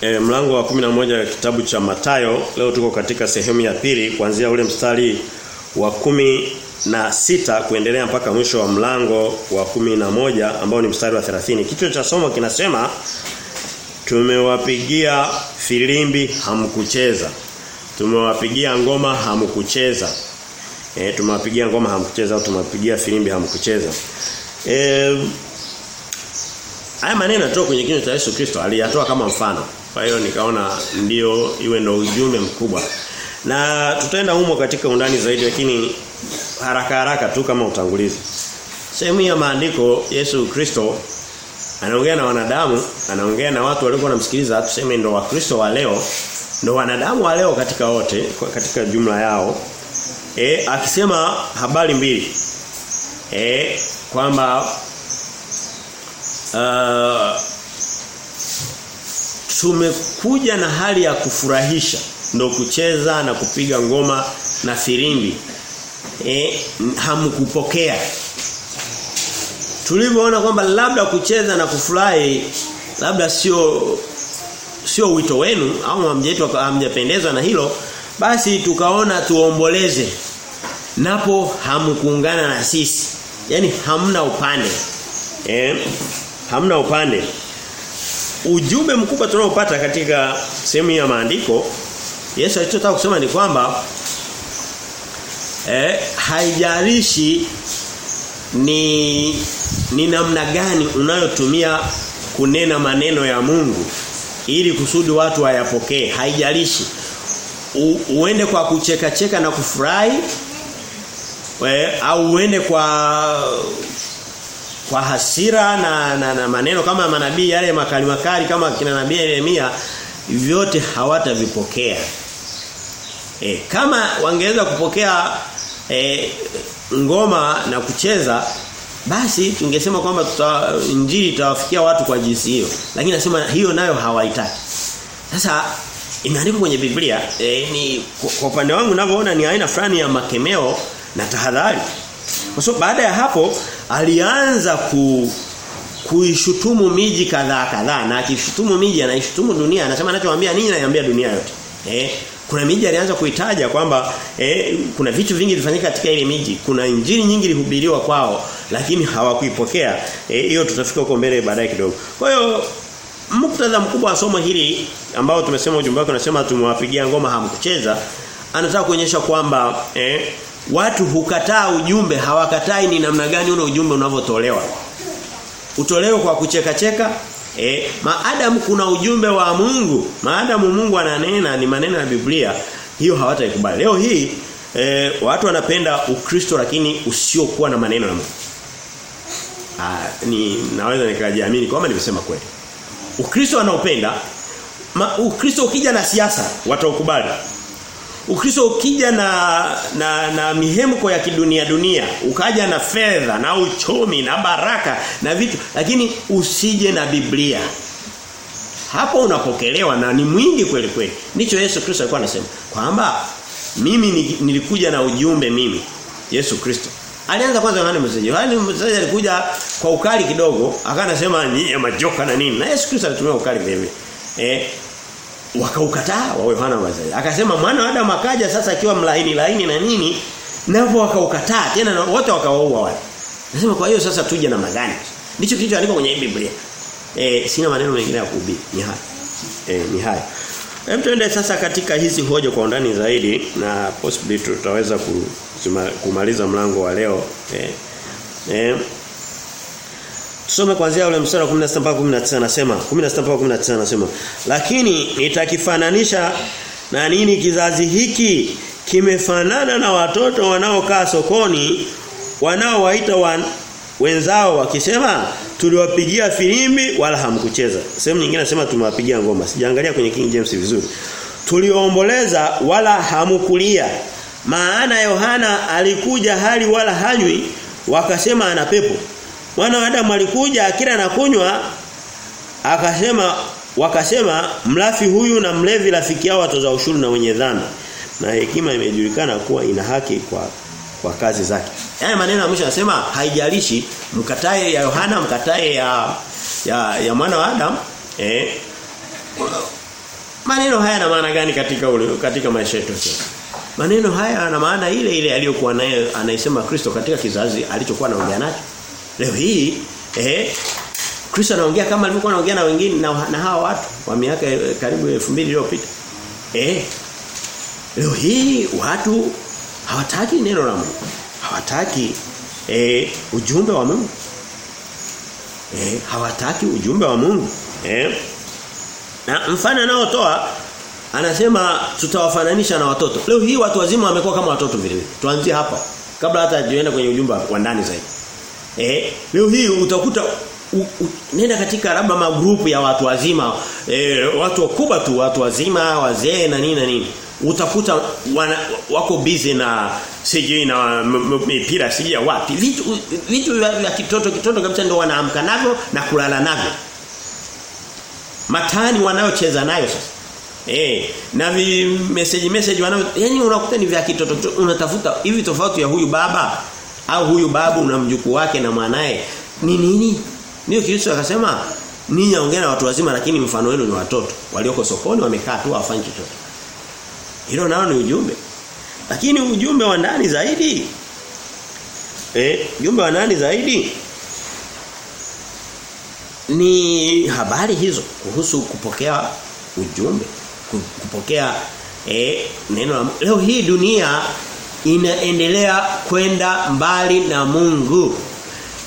e, mlango wa 11 kitabu cha Matayo. Leo tuko katika sehemu ya pili kuanzia ule mstari wa kumi na sita kuendelea mpaka mwisho wa mlango wa kumi na moja ambao ni mstari wa 30. Kichwa cha somo kinasema tumewapigia filimbi hamkucheza. Tumewapigia ngoma hamkucheza. E, tumewapigia ngoma hamkucheza au tumewapigia filimbi hamkucheza. Eh Haya maneno yanatoka kwenye kinywa cha Yesu Kristo aliyatoa kama mfano. Kwa hiyo nikaona ndio iwe ndo ujumbe mkubwa. Na tutaenda humo katika undani zaidi lakini haraka haraka tu kama utangulizi. Sehemu ya maandiko Yesu Kristo anaongea na wanadamu, anaongea na watu waliokuwa wanamsikiliza, tuseme ndio wakristo wa leo, ndio wanadamu wa leo katika wote, katika jumla yao. E, akisema habari mbili. E, kwamba uh, tumekuja na hali ya kufurahisha ndo kucheza na kupiga ngoma na firimbi. Eh hamkupokea. Tulivyoona kwamba labda kucheza na kufurahi labda sio sio wito wenu au hamjaitwa hamjapendezwa na hilo basi tukaona tuomboleze. Napo hamkuungana na sisi yani hamna upande. Eh hamna upande ujumbe mkubwa tunaopata katika sehemu ya maandiko Yesu alichotaka kusema ni kwamba eh haijalishi ni ni namna gani unayotumia kunena maneno ya Mungu ili kusudi watu wayapokee. Haijalishi. Uende kwa kucheka cheka na kufurahi au uende kwa kwa hasira na, na, na maneno kama manabii yale makali makali kama kina nabii Yeremia vyote hawatavipokea. E, kama wangeweza kupokea e, ngoma na kucheza basi tungesema kwamba tuta, injili itawafikia watu kwa jinsi hiyo. Lakini nasema hiyo nayo hawaitaki. Sasa imeandikwa kwenye Biblia e, ni kwa upande wangu ninavyoona ni aina fulani ya makemeo na tahadhari. Kwa sababu baada ya hapo alianza ku kuishutumu miji kadhaa kadhaa na akishutumu miji anaishutumu dunia anasema anachowaambia nini anayambia dunia yote. Eh kuna miji alianza kuitaja kwamba eh, kuna vitu vingi vilifanyika katika ile miji. Kuna injili nyingi ilihubiriwa kwao lakini hawakuipokea. Hiyo eh, tutafika huko mbele baadaye kidogo. Kwa hiyo muktadha mkubwa wa somo hili ambao tumesema ujumbe wake unasema tumewapigia ngoma hamkucheza anataka kuonyesha kwamba eh, watu hukataa ujumbe hawakatai ni namna gani ule ujumbe unavyotolewa. Utolewe kwa kucheka cheka eh maadamu kuna ujumbe wa Mungu maadamu Mungu ananena ni maneno ya Biblia hiyo hawataikubali. Leo hii eh, watu wanapenda ukristo lakini usiokuwa na maneno ya Mungu. Ah ni naweza nikajiamini kwamba nimesema kweli. Ukristo anaupenda ukristo ukija na siasa wataukubali Ukristo ukija na na na mihemko ya kidunia dunia, ukaja na fedha na uchumi na baraka na vitu, lakini usije na Biblia. Hapo unapokelewa na ni mwingi kweli kweli. Ndicho Yesu Kristo alikuwa anasema kwamba mimi nilikuja na ujumbe mimi Yesu Kristo. Alianza kwanza Yohana Msaji. Yohana Msaji alikuja kwa ukali kidogo, akanasema ni majoka na nini. Na Yesu Kristo alitumia ukali vile vile. Eh wakaukataa wa Yohana Mbatizaji. Akasema mwana wa Adamu akaja sasa akiwa mlaini laini na nini navyo wakaukataa tena wote wakawaua wale. Nasema kwa hiyo sasa tuje na gani? Ndicho kilichoandikwa kwenye Biblia. Eh sina maneno mengine ya kuhubiri. Ni haya. Eh ni haya. Hem tuende sasa katika hizi hoja kwa undani zaidi na possibly tutaweza kumaliza mlango wa leo. Eh. Eh Tusome kuanzia ule mstari wa 16 mpaka 19 anasema 16 mpaka 19 anasema lakini nitakifananisha na nini kizazi hiki kimefanana na watoto wanaokaa sokoni wanaowaita wan, wenzao wakisema tuliwapigia filimbi wala hamkucheza. Sehemu nyingine nasema tumewapigia ngoma. Sijaangalia kwenye King James vizuri. Tuliomboleza wala hamkulia maana Yohana alikuja hali wala hanywi wakasema ana pepo Mwana wa Adamu alikuja akila na kunywa akasema wakasema mlafi huyu na mlevi rafiki yao watoza ushuru na wenye dhana Na hekima imejulikana kuwa ina haki kwa kwa kazi zake. Haya maneno ya mwisho anasema haijalishi mkatae ya Yohana mkatae ya ya, ya mwana wa Adam eh Maneno haya yana maana gani katika ule, katika maisha yetu? Maneno haya yana maana ile ile aliyokuwa nayo anaisema Kristo katika kizazi alichokuwa anaongea nacho. Leo hii eh Kristo anaongea kama alivyokuwa anaongea na wengine na, na hawa watu wa miaka karibu 2000 iliyopita. Eh Leo hii watu hawataki neno la Mungu. Hawataki eh ujumbe wa Mungu. Eh hawataki ujumbe wa Mungu. Eh na mfano anaotoa anasema tutawafananisha na watoto. Leo hii watu wazima wamekuwa kama watoto vile vile. Tuanzie hapa kabla hata tuende kwenye ujumbe wa ndani zaidi. Eh leo hii utakuta u, u, nenda katika labda magrupu ya watu wazima. Eh, watu wakubwa tu watu wazima wazee na nini na nini. Utakuta wana, wako busy na sijui na mipira sijui wapi. Vitu vitu vya kitoto kitoto kabisa ndio wanaamka navyo na kulala navyo. Matani wanayocheza nayo sasa. Eh, na vi message message wanao yani unakuta ni vya kitoto unatafuta hivi tofauti ya huyu baba au huyu babu na mjukuu wake na mwanae ni nini? Ndio Kristo akasema ninyi ongea na watu wazima lakini mfano wenu ni watoto walioko sokoni wamekaa tu hawafanyi chochote. Hilo nalo ni ujumbe. Lakini ujumbe wa ndani zaidi eh ujumbe wa ndani zaidi ni habari hizo kuhusu kupokea ujumbe kupokea eh, neno la leo hii dunia inaendelea kwenda mbali na Mungu.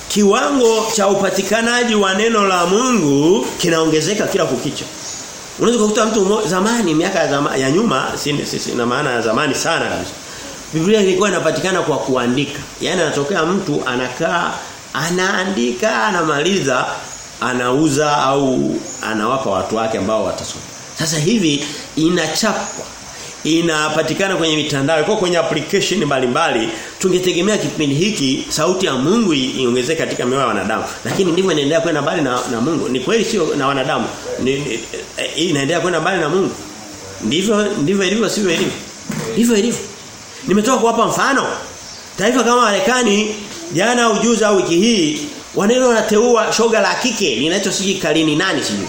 Kiwango cha upatikanaji wa neno la Mungu kinaongezeka kila kukicha. Unaweza kukuta mtu zamani miaka ya, zama, ya nyuma si, si, na maana ya zamani sana kabisa. Biblia ilikuwa inapatikana kwa kuandika. Yaani anatokea mtu anakaa anaandika anamaliza anauza au anawapa watu wake ambao watasoma. Sasa hivi inachapwa inapatikana kwenye mitandao kwa kwenye application mbalimbali. Tungetegemea kipindi hiki sauti ya Mungu iongezeke katika mioyo ya wanadamu. Lakini ndivyo inaendelea kwenda mbali na, na Mungu. Ni kweli sio na wanadamu? Ni, ni, inaendelea kwenda mbali na Mungu. Ndivyo ndivyo ilivyo sivyo ilivyo? Ndivyo ilivyo. Nimetoka kuwapa mfano. Taifa kama Marekani jana ujuzi au wiki hii wanene wanateua shoga la kike linaitwa siji kalini nani sijui.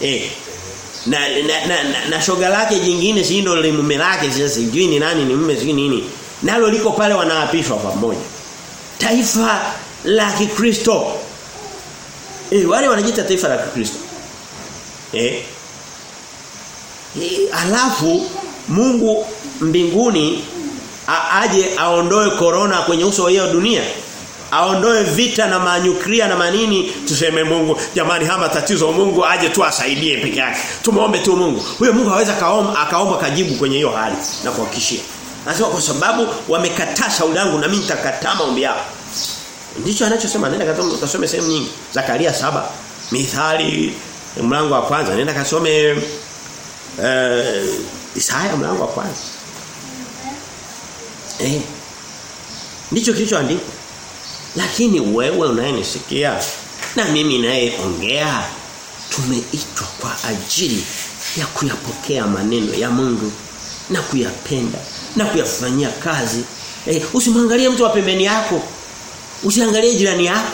Eh na na, na, na, na shoga lake jingine si ndio mume lake sijui ni nani ni mume sijui nini. Nalo liko pale wanaapishwa pamoja. Taifa la Kikristo. Eh wale wanajiita taifa la Kikristo. Eh? E, alafu Mungu mbinguni aje aondoe korona kwenye uso wa hiyo dunia aondoe vita na manyukria na manini. Tuseme Mungu jamani hama tatizo Mungu aje tu asaidie peke yake. Tumuombe tu Mungu. Huyo Mungu haweza kaomba akaomba kajibu kwenye hiyo hali na kuhakikishia. Nasema kwa sababu wamekataa shauri langu na mimi nitakataa maombi yao. Ndicho anachosema. Nenda kasome sehemu nyingi. Zakaria saba. Mithali mlango wa kwanza. Nenda kasome eh Isaya mlango wa kwanza. Eh ndicho kilichoandikwa lakini wewe unayenisikia na mimi naye ongea tumeitwa kwa ajili ya kuyapokea maneno ya Mungu na kuyapenda na kuyafanyia kazi. Eh, usimwangalie mtu wa pembeni yako. Usiangalie jirani yako.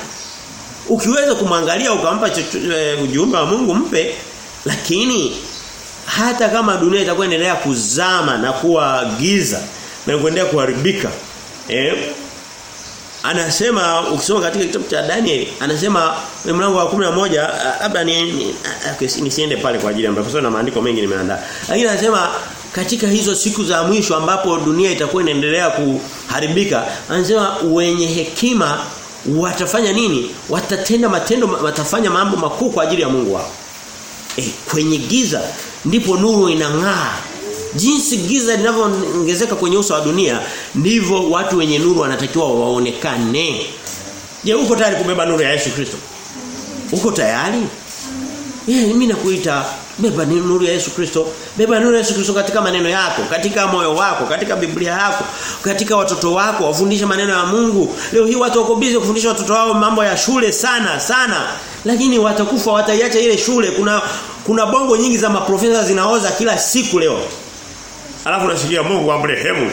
Ukiweza kumwangalia ukampa uh, ujumbe wa Mungu mpe lakini hata kama dunia itakuwa inaendelea kuzama na kuwa giza na kuendelea kuharibika eh anasema ukisoma katika kitabu cha Daniel anasema mlango wa 11 labda ni, ni nisiende pale kwa ajili ya sababu na maandiko mengi nimeandaa. Lakini anasema katika hizo siku za mwisho ambapo dunia itakuwa inaendelea kuharibika anasema wenye hekima watafanya nini? Watatenda matendo watafanya mambo makuu kwa ajili ya Mungu wao. E, kwenye giza ndipo nuru inang'aa jinsi giza linavyoongezeka kwenye uso wa dunia ndivyo watu wenye nuru wanatakiwa waonekane. Je uko tayari kubeba nuru ya Yesu Kristo? Uko tayari? Eh mimi nakuita beba nuru ya Yesu Kristo. Beba nuru ya Yesu Kristo katika maneno yako katika moyo wako katika Biblia yako katika watoto wako wafundishe maneno ya Mungu. Leo hii watu wako busy kufundisha watoto wao mambo ya shule sana sana. Lakini watakufa wataiacha ile shule. Kuna kuna bongo nyingi za maprofesa zinaoza kila siku leo Alafu unasikia Mungu amrehemu.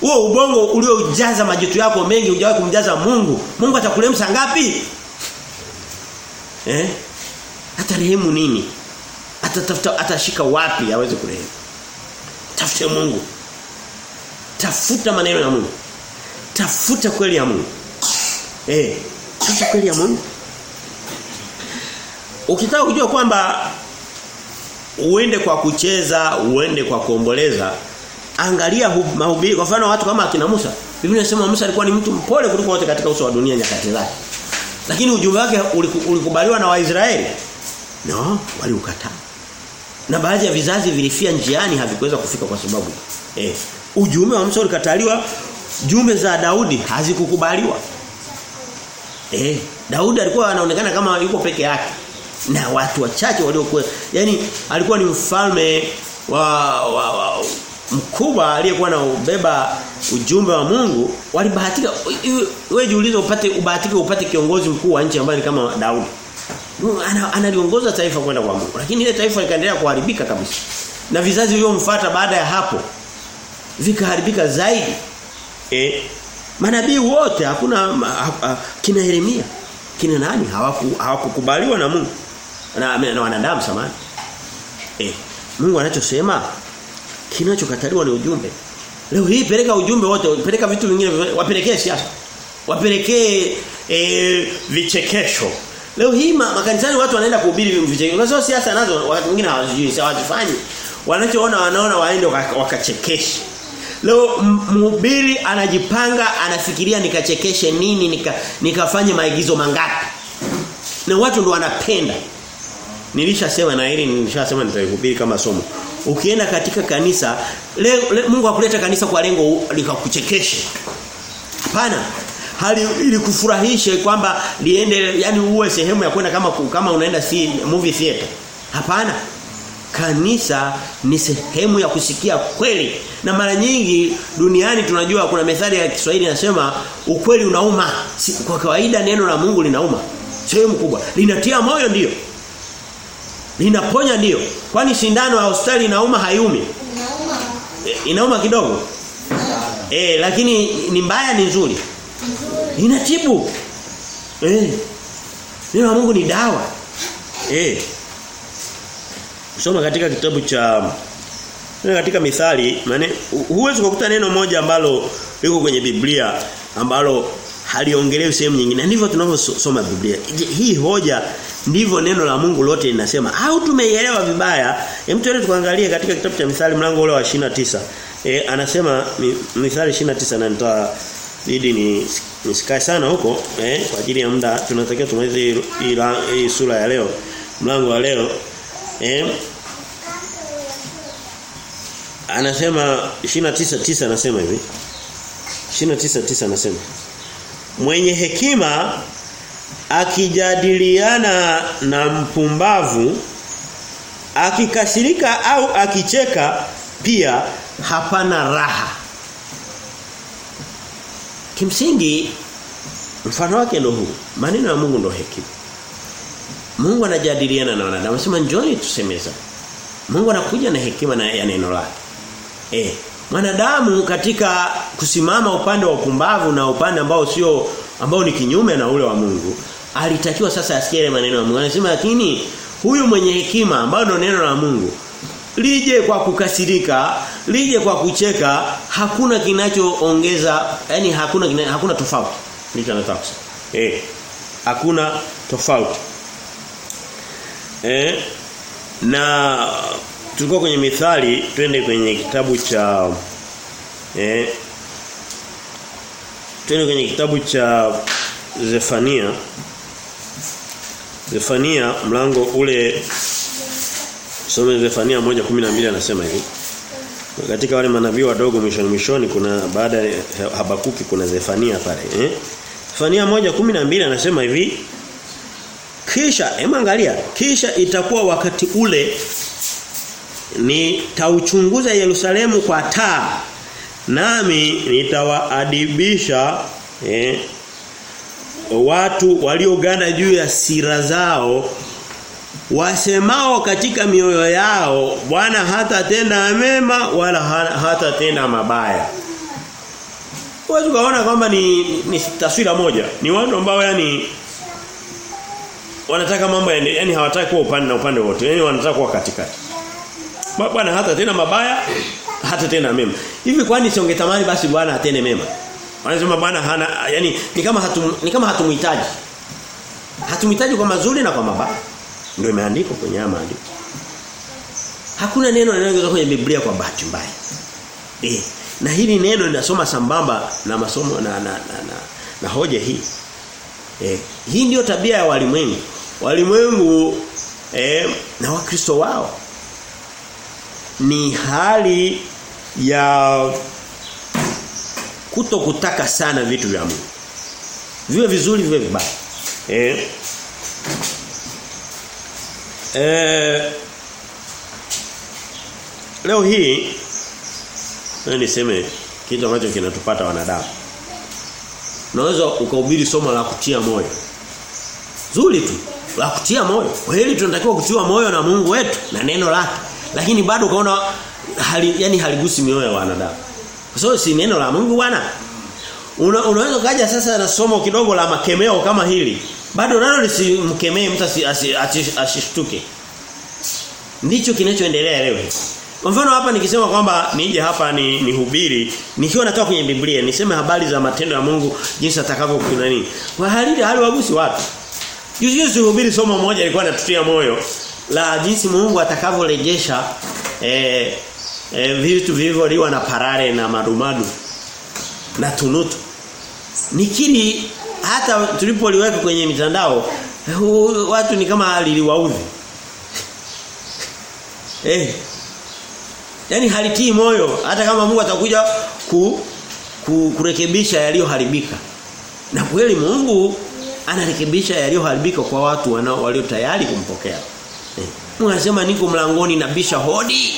Huo ubongo uliojaza majitu yako mengi hujawahi kumjaza Mungu. Mungu atakulemsa ngapi? Eh? Atarehemu nini? atatafuta atashika wapi aweze kurehemu tafute Mungu tafuta maneno ya Mungu tafuta kweli ya Mungu eh tafuta kweli ya Mungu ukitaka kujua kwamba uende kwa kucheza uende kwa kuomboleza. Angalia mahubiri kwa mfano watu kama akina Musa. Biblia inasema Musa alikuwa ni mtu mpole kuliko wote katika uso wa dunia nyakati zake. Lakini ujumbe wake ulikubaliwa na Waisraeli. No waliukataa. Na baadhi ya vizazi vilifia njiani havikuweza kufika kwa sababu eh ujumbe wa Musa ulikataliwa. Jumbe za Daudi hazikukubaliwa. Eh Daudi alikuwa anaonekana kama yuko peke yake na watu wachache waliokuwa yani alikuwa ni mfalme wa, wa, wa mkubwa aliyekuwa na ubeba ujumbe wa Mungu. Walibahatika wewe jiulize upate ubahatike upate kiongozi mkuu wa nchi ambaye ni kama Daudi. Analiongoza ana taifa kwenda kwa Mungu. Lakini ile taifa likaendelea kuharibika kabisa. Na vizazi vilivyomfuata baada ya hapo vikaharibika zaidi. Eh manabii wote hakuna ha, ha, kina Yeremia kina nani hawakukubaliwa hawaku na Mungu na, na wanadamu samani. Eh Mungu anachosema kinachokataliwa ni ujumbe. Leo hii peleka ujumbe wote peleka vitu vingine wapelekee siasa wapelekee e, vichekesho. Leo hii makanisani watu wanaenda kuhubiri vichekesho. Unasema siasa nazo watu wengine hawajui hawazifanyi. Wanachoona wanaona waende wakachekeshe. Leo mhubiri anajipanga anafikiria nikachekeshe nini nika nikafanye maigizo mangapi. Na watu ndo wanapenda. Nilishasema na hili nilishasema nitaihubiri kama somo. Ukienda katika kanisa le, le, Mungu hakuleta kanisa kwa lengo likakuchekeshe. Hapana. Hali ili kufurahishe kwamba liende yani uwe sehemu ya kwenda kama kama unaenda si movie theater. Hapana kanisa ni sehemu ya kusikia kweli na mara nyingi duniani tunajua kuna methali ya Kiswahili inasema ukweli unauma si, kwa kawaida neno la Mungu linauma sehemu kubwa linatia moyo ndio linaponya ndio. Kwani sindano ya hospitali inauma haiumi? inauma. E, inauma kidogo? Eh. Lakini ni mbaya ni nzuri? Inatibu eh. Neno la Mungu ni dawa. Eh. Kusoma katika kitabu cha katika mithali maana huwezi kukuta neno moja ambalo liko kwenye Biblia ambalo haliongelewi sehemu nyingine. Ndivyo tunavyosoma Biblia. Hii hoja ndivyo neno la Mungu lote linasema. Au tumeielewa vibaya? Hem tuende tukaangalie katika kitabu cha Mithali mlango ule wa 29. E, anasema Mithali 29 na nitoa ili ni nisikae sana huko eh kwa ajili ya muda tunatakiwa tumalize hii sura ya leo mlango wa leo Eh? Anasema 29:9 anasema hivi. 29:9 anasema Mwenye hekima akijadiliana na mpumbavu akikasirika au akicheka pia hapana raha. Kimsingi mfano wake ndo huu. Maneno ya Mungu ndo hekima. Mungu anajadiliana na wanadamu. sema njoni tusemeza. Mungu anakuja na hekima na ya neno lake. Eh, mwanadamu katika kusimama upande wa upumbavu na upande ambao sio ambao ni kinyume na ule wa Mungu, alitakiwa sasa asikie maneno ya Mungu. Anasema lakini huyu mwenye hekima ambao ndio neno la Mungu lije kwa kukasirika, lije kwa kucheka, hakuna kinachoongeza, yani hakuna kina, hakuna tofauti. Anataka kusema. Eh. Hakuna tofauti. Eh na tulikuwa kwenye mithali twende kwenye kitabu cha eh twende kwenye kitabu cha Zefania. Zefania mlango ule some Zefania 1:12 anasema hivi. Katika wale manabii wadogo mwishoni mwishoni kuna baada ya Habakuki kuna Zefania pale eh. Zefania 1:12 anasema hivi. Kisha hebu angalia kisha itakuwa wakati ule nitauchunguza Yerusalemu kwa taa nami nitawaadibisha eh, watu walioganda juu ya sira zao wasemao katika mioyo yao Bwana hata tenda mema wala hata tenda mabaya. Wewe ukaona kwamba ni, ni taswira moja. Ni watu ambao yani wanataka mambo yaende yani hawataki kuwa upande na upande wote yani wanataka kuwa katikati bwana hata tena mabaya hata tena mema. Hivi kwani siongetamani basi bwana atende mema? Wanasema bwana hana yani ni kama hatum, ni kama hatumhitaji. Hatumhitaji kwa mazuri na kwa mabaya. Ndio imeandikwa kwenye maandiko. Hakuna neno linaloongezwa kwenye Biblia kwa bahati mbaya. Eh na hili neno linasoma sambamba na masomo na na na, na, na hoja hii. Eh hii ndio tabia ya walimwengu. Walimwengu eh na wakristo wao ni hali ya kuto kutaka sana vitu vya Mungu. Viwe vizuri viwe vibaya. Eh. Eh Leo hii na niseme kitu ambacho kinatupata wanadamu. Unaweza ukahubiri somo la kutia moyo. Zuri tu, la kutia moyo. Kweli tunatakiwa kutiwa moyo na Mungu wetu na neno lake. Lakini bado ukaona hali yani haligusi mioyo ya wanadamu. Kwa sababu si neno la Mungu bwana. Una, unaweza kaja sasa na somo kidogo la makemeo kama hili. Bado nalo lisimkemee mtu asishtuke. Ndicho kinachoendelea leo hivi. Kwa mfano hapa nikisema kwamba nije hapa ni nihubiri nikiwa natoka kwenye Biblia niseme habari za matendo ya Mungu jinsi atakavyokuwa nini. Kwa hali hali wagusi watu. Juzi juzi hubiri somo moja ilikuwa natutia moyo la jinsi Mungu atakavyorejesha eh, eh vitu vilivyoliwa na parare na madumadu na tunutu. Nikiri hata tulipoliweka kwenye mitandao watu ni kama liliwaudhi. eh Yaani halitii moyo hata kama Mungu atakuja ku, ku, kurekebisha yaliyoharibika. Na kweli Mungu anarekebisha yaliyoharibika kwa watu walio tayari kumpokea. Eh. Mungu anasema niko mlangoni nabisha hodi.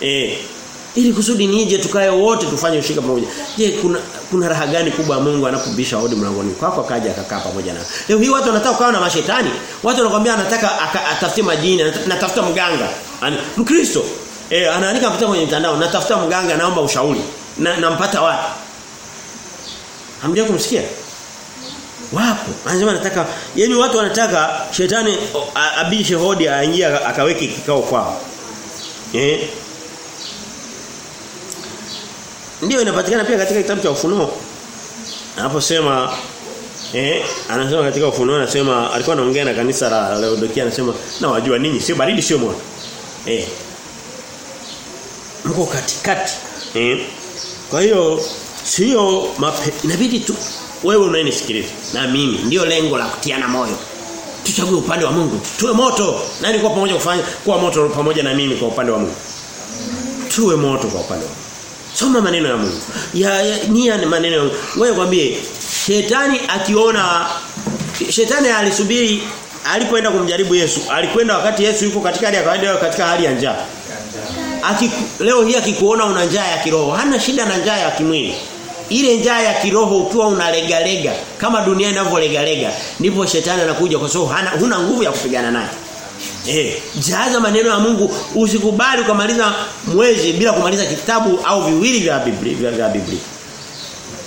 Eh. Ili kusudi nije tukae wote tufanye ushirika pamoja. Je, kuna kuna raha gani kubwa Mungu anapobisha hodi mlangoni kwako akaja akakaa pamoja na. Leo hii watu wanataka kukaa na mashetani. Watu wanakuambia anataka atafute majini, anatafuta mganga. Mkristo Eh anaandika mpita kwenye mtandao natafuta mganga naomba ushauri. Na nampata wapi? Hamjia kumsikia? Wapo. Anasema nataka yani watu wanataka shetani abishe hodi aingie akaweke kikao kwao. Eh? Ndio inapatikana pia katika kitabu cha Ufunuo. Anaposema eh anasema katika Ufunuo anasema alikuwa anaongea na kanisa la Laodikia anasema na wajua ninyi sio baridi sio moto. Eh mko katikati. Eh? Kwa hiyo sio inabidi tu wewe unayenisikiliza na mimi ndio lengo la kutiana moyo. Tuchague upande wa Mungu. Tuwe moto. Nani kwa pamoja kufanya kuwa moto pamoja na mimi kwa upande wa Mungu? Tuwe moto kwa upande wa Mungu. Soma maneno ya Mungu. Ya, ya nia ni maneno ya. Wewe kwambie shetani akiona shetani alisubiri alipoenda kumjaribu Yesu. Alikwenda wakati Yesu yuko katika hali ya kawaida katika hali ya njaa. Aki, leo hii akikuona una njaa ya kiroho, hana shida na njaa ya kimwili. Ile njaa ya kiroho ukiwa unalegalega kama dunia inavyolegalega ndipo shetani anakuja kwa sababu huna nguvu ya kupigana naye. Eh, jaza maneno ya Mungu, usikubali ukamaliza mwezi bila kumaliza kitabu au viwili vya Biblia vya Biblia.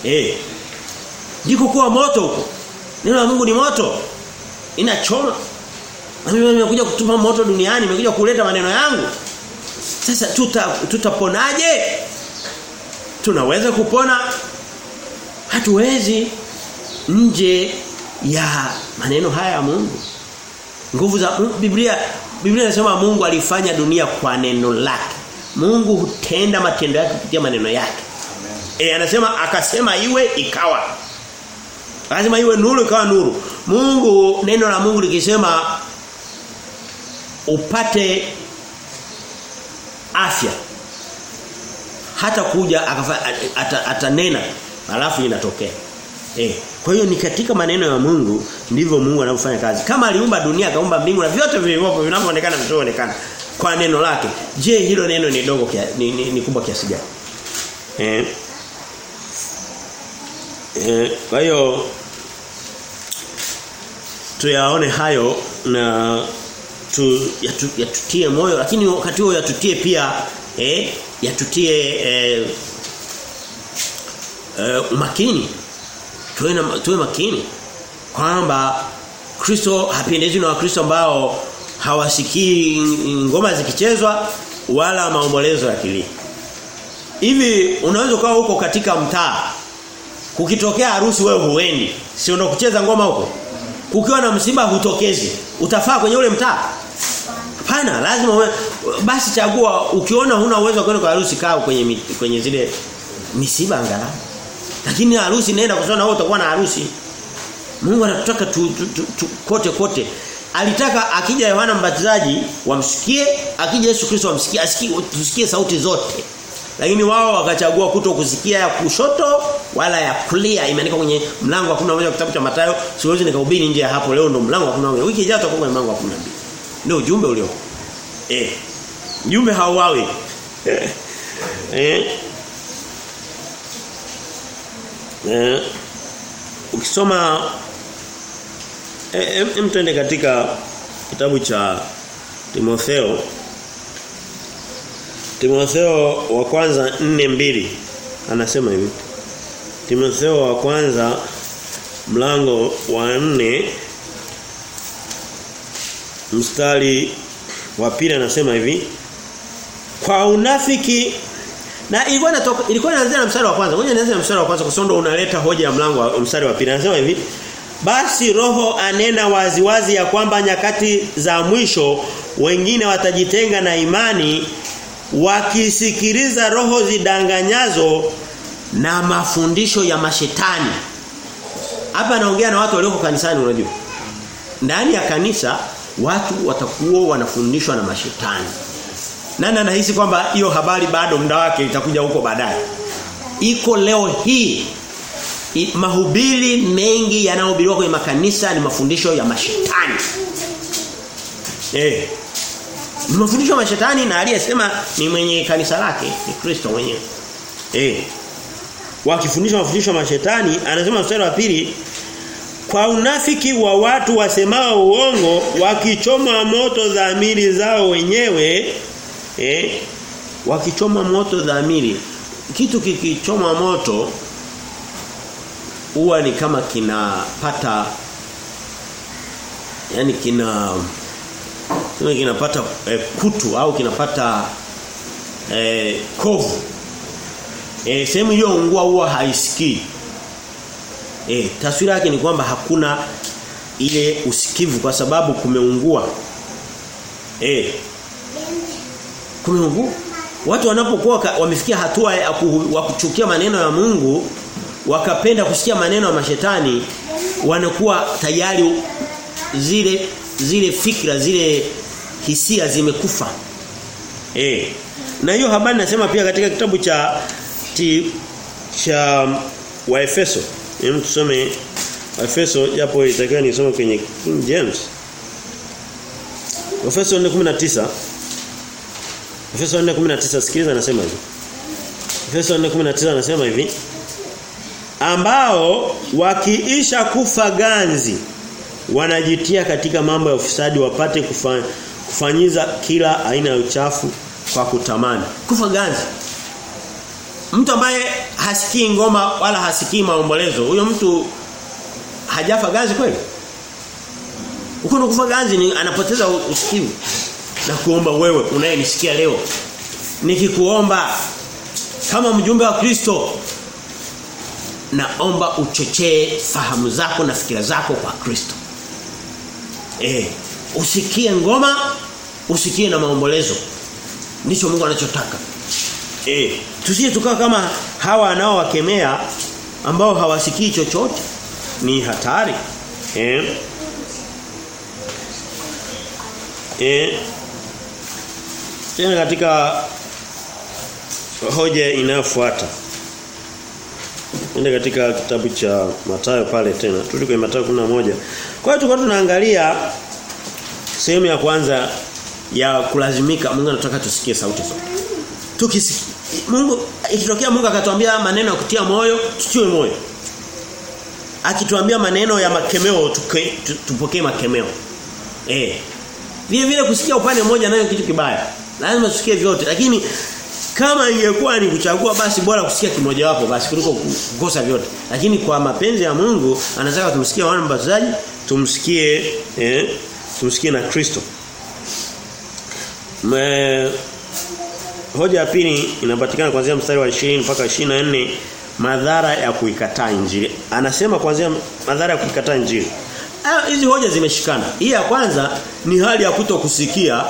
Eh. Jiko kuwa moto huko. Neno la Mungu ni moto. Inachoma. Mimi nimekuja kutuma moto duniani, nimekuja kuleta maneno yangu. Sasa tuta tutaponaje? Tunaweza kupona? Hatuwezi nje ya maneno haya ya Mungu. Nguvu za Biblia Biblia inasema Mungu alifanya dunia kwa neno lake. Mungu hutenda matendo yake kupitia maneno yake. E, anasema akasema iwe ikawa. Lazima iwe nuru ikawa nuru. Mungu neno la Mungu likisema upate afya hata kuja atanena alafu inatokea. Eh kwa hiyo ni katika maneno ya Mungu ndivyo Mungu anavyofanya kazi. Kama aliumba dunia akaumba mbingu na vyote vilivyopo vinavyoonekana visivyoonekana kwa neno lake. Je hilo neno ni dogo kia, ni, ni, ni kubwa kiasi gani? Eh eh kwa hiyo tuyaone hayo na tu yatu, yatutie moyo lakini wakati huo yatutie pia eh yatutie eh, eh umakini tuwe na tuwe makini kwamba Kristo hapendezwi na wakristo ambao hawasikii ngoma zikichezwa wala maombolezo ya kilio. Hivi unaweza ukawa huko katika mtaa. Kukitokea harusi wewe huendi. Si unakucheza kucheza ngoma huko? Kukiwa na msiba hutokezi. Utafaa kwenye ule mtaa? Hapana, lazima we, basi chagua ukiona huna uwezo kwenda kwa harusi kaa kwenye kwenye zile misiba angalau. Lakini harusi nenda kwa sababu utakuwa na harusi. Mungu anataka tu, tu, tu, tu, kote kote. Alitaka akija Yohana Mbatizaji wamsikie, akija Yesu Kristo wamsikie, asikie tusikie sauti zote. Lakini wao wakachagua kuto kusikia ya kushoto wala ya kulia imeandikwa kwenye mlango wa 11 kitabu cha Mathayo. Siwezi nikahubiri nje ya hapo leo ndo mlango wa 11. Wiki ijayo tutakuwa kwenye mlango wa 12. Ndio ujumbe ulio. Eh. Ujumbe hauawi. Eh. Eh. Eh. Ukisoma eh, eh, twende katika kitabu cha Timotheo Timotheo wa kwanza nne mbili anasema hivi Timotheo wa kwanza mlango wa nne mstari wa pili anasema hivi kwa unafiki na ilikuwa inatoka ilikuwa inaanzia na mstari wa kwanza. Ngoja nianze na mstari wa kwanza kwa sababu unaleta hoja ya mlango wa mstari wa pili. Anasema hivi basi roho anena waziwazi wazi ya kwamba nyakati za mwisho wengine watajitenga na imani wakisikiliza roho zidanganyazo na mafundisho ya mashetani. Hapa anaongea na watu walioko kanisani unajua. Ndani ya kanisa watu watakuwa wanafundishwa na mashetani. Nani anahisi kwamba hiyo habari bado muda wake itakuja huko baadaye? Iko leo hii. I, mahubiri mengi yanayohubiriwa kwenye makanisa ni mafundisho ya mashetani. Eh. Ni mafundisho ya mashetani na aliyesema ni mwenye kanisa lake, ni Kristo mwenyewe. Eh. Wakifundisha mafundisho ya mashetani, anasema mstari wa pili kwa unafiki wa watu wasemao uongo wakichoma moto dhamiri zao wenyewe eh wakichoma moto dhamiri. Kitu kikichoma moto huwa ni kama kinapata yani kina kama kinapata eh, kutu au kinapata eh, kovu. Eh, sehemu hiyo ungua huwa haisikii eh, taswira yake ni kwamba hakuna ile usikivu kwa sababu kumeungua. Eh. Kumeungua? Watu wanapokuwa wamefikia hatua ya kuchukia maneno ya Mungu wakapenda kusikia maneno ya mashetani wanakuwa tayari zile zile fikra zile hisia zimekufa. Eh. Na hiyo habari nasema pia katika kitabu cha ti, cha Waefeso hem tusome Efeso japo itakiwa nisome kwenye King James Efeso 4:19 Efeso 4:19 sikiliza anasema hivi. Efeso 4:19 anasema hivi. Ambao wakiisha kufa ganzi wanajitia katika mambo ya ufisadi wapate kufanyiza kila aina ya uchafu kwa kutamani. Kufa ganzi. Mtu ambaye hasikii ngoma wala hasikii maombolezo, huyo mtu hajafa ganzi kweli? Uko kufa ganzi ni anapoteza usikivu. Na kuomba wewe unayenisikia leo nikikuomba kama mjumbe wa Kristo naomba uchochee fahamu zako na fikira zako kwa Kristo. Eh usikie ngoma usikie na maombolezo. Ndicho Mungu anachotaka eh tusije tukawa kama hawa nao wakemea ambao hawasikii chochote ni hatari eh eh tena katika hoja inayofuata Nenda katika kitabu cha Mathayo pale tena. Turudi kwenye Mathayo 11. Kwa hiyo tulikuwa tunaangalia sehemu ya kwanza ya kulazimika Mungu anataka tusikie sauti zote. Tukisikia Mungu ikitokea Mungu akatuambia maneno ya kutia moyo, tutiwe moyo. Akituambia maneno ya makemeo tuke, tupokee makemeo. Eh. Vile vile kusikia upande mmoja nayo kitu kibaya. Lazima tusikie vyote lakini kama ingekuwa ni kuchagua basi bora kusikia kimoja wapo basi kuliko kukosa vyote. Lakini kwa mapenzi ya Mungu anataka tumsikie wana mbatizaji, tumsikie eh, tumsikie na Kristo. Me, hoja ya pili inapatikana kuanzia mstari wa 20 mpaka 24 madhara ya kuikataa injili. Anasema kuanzia madhara ya kuikataa injili. Hizi hoja zimeshikana. Hii ya kwanza ni hali ya kutokusikia.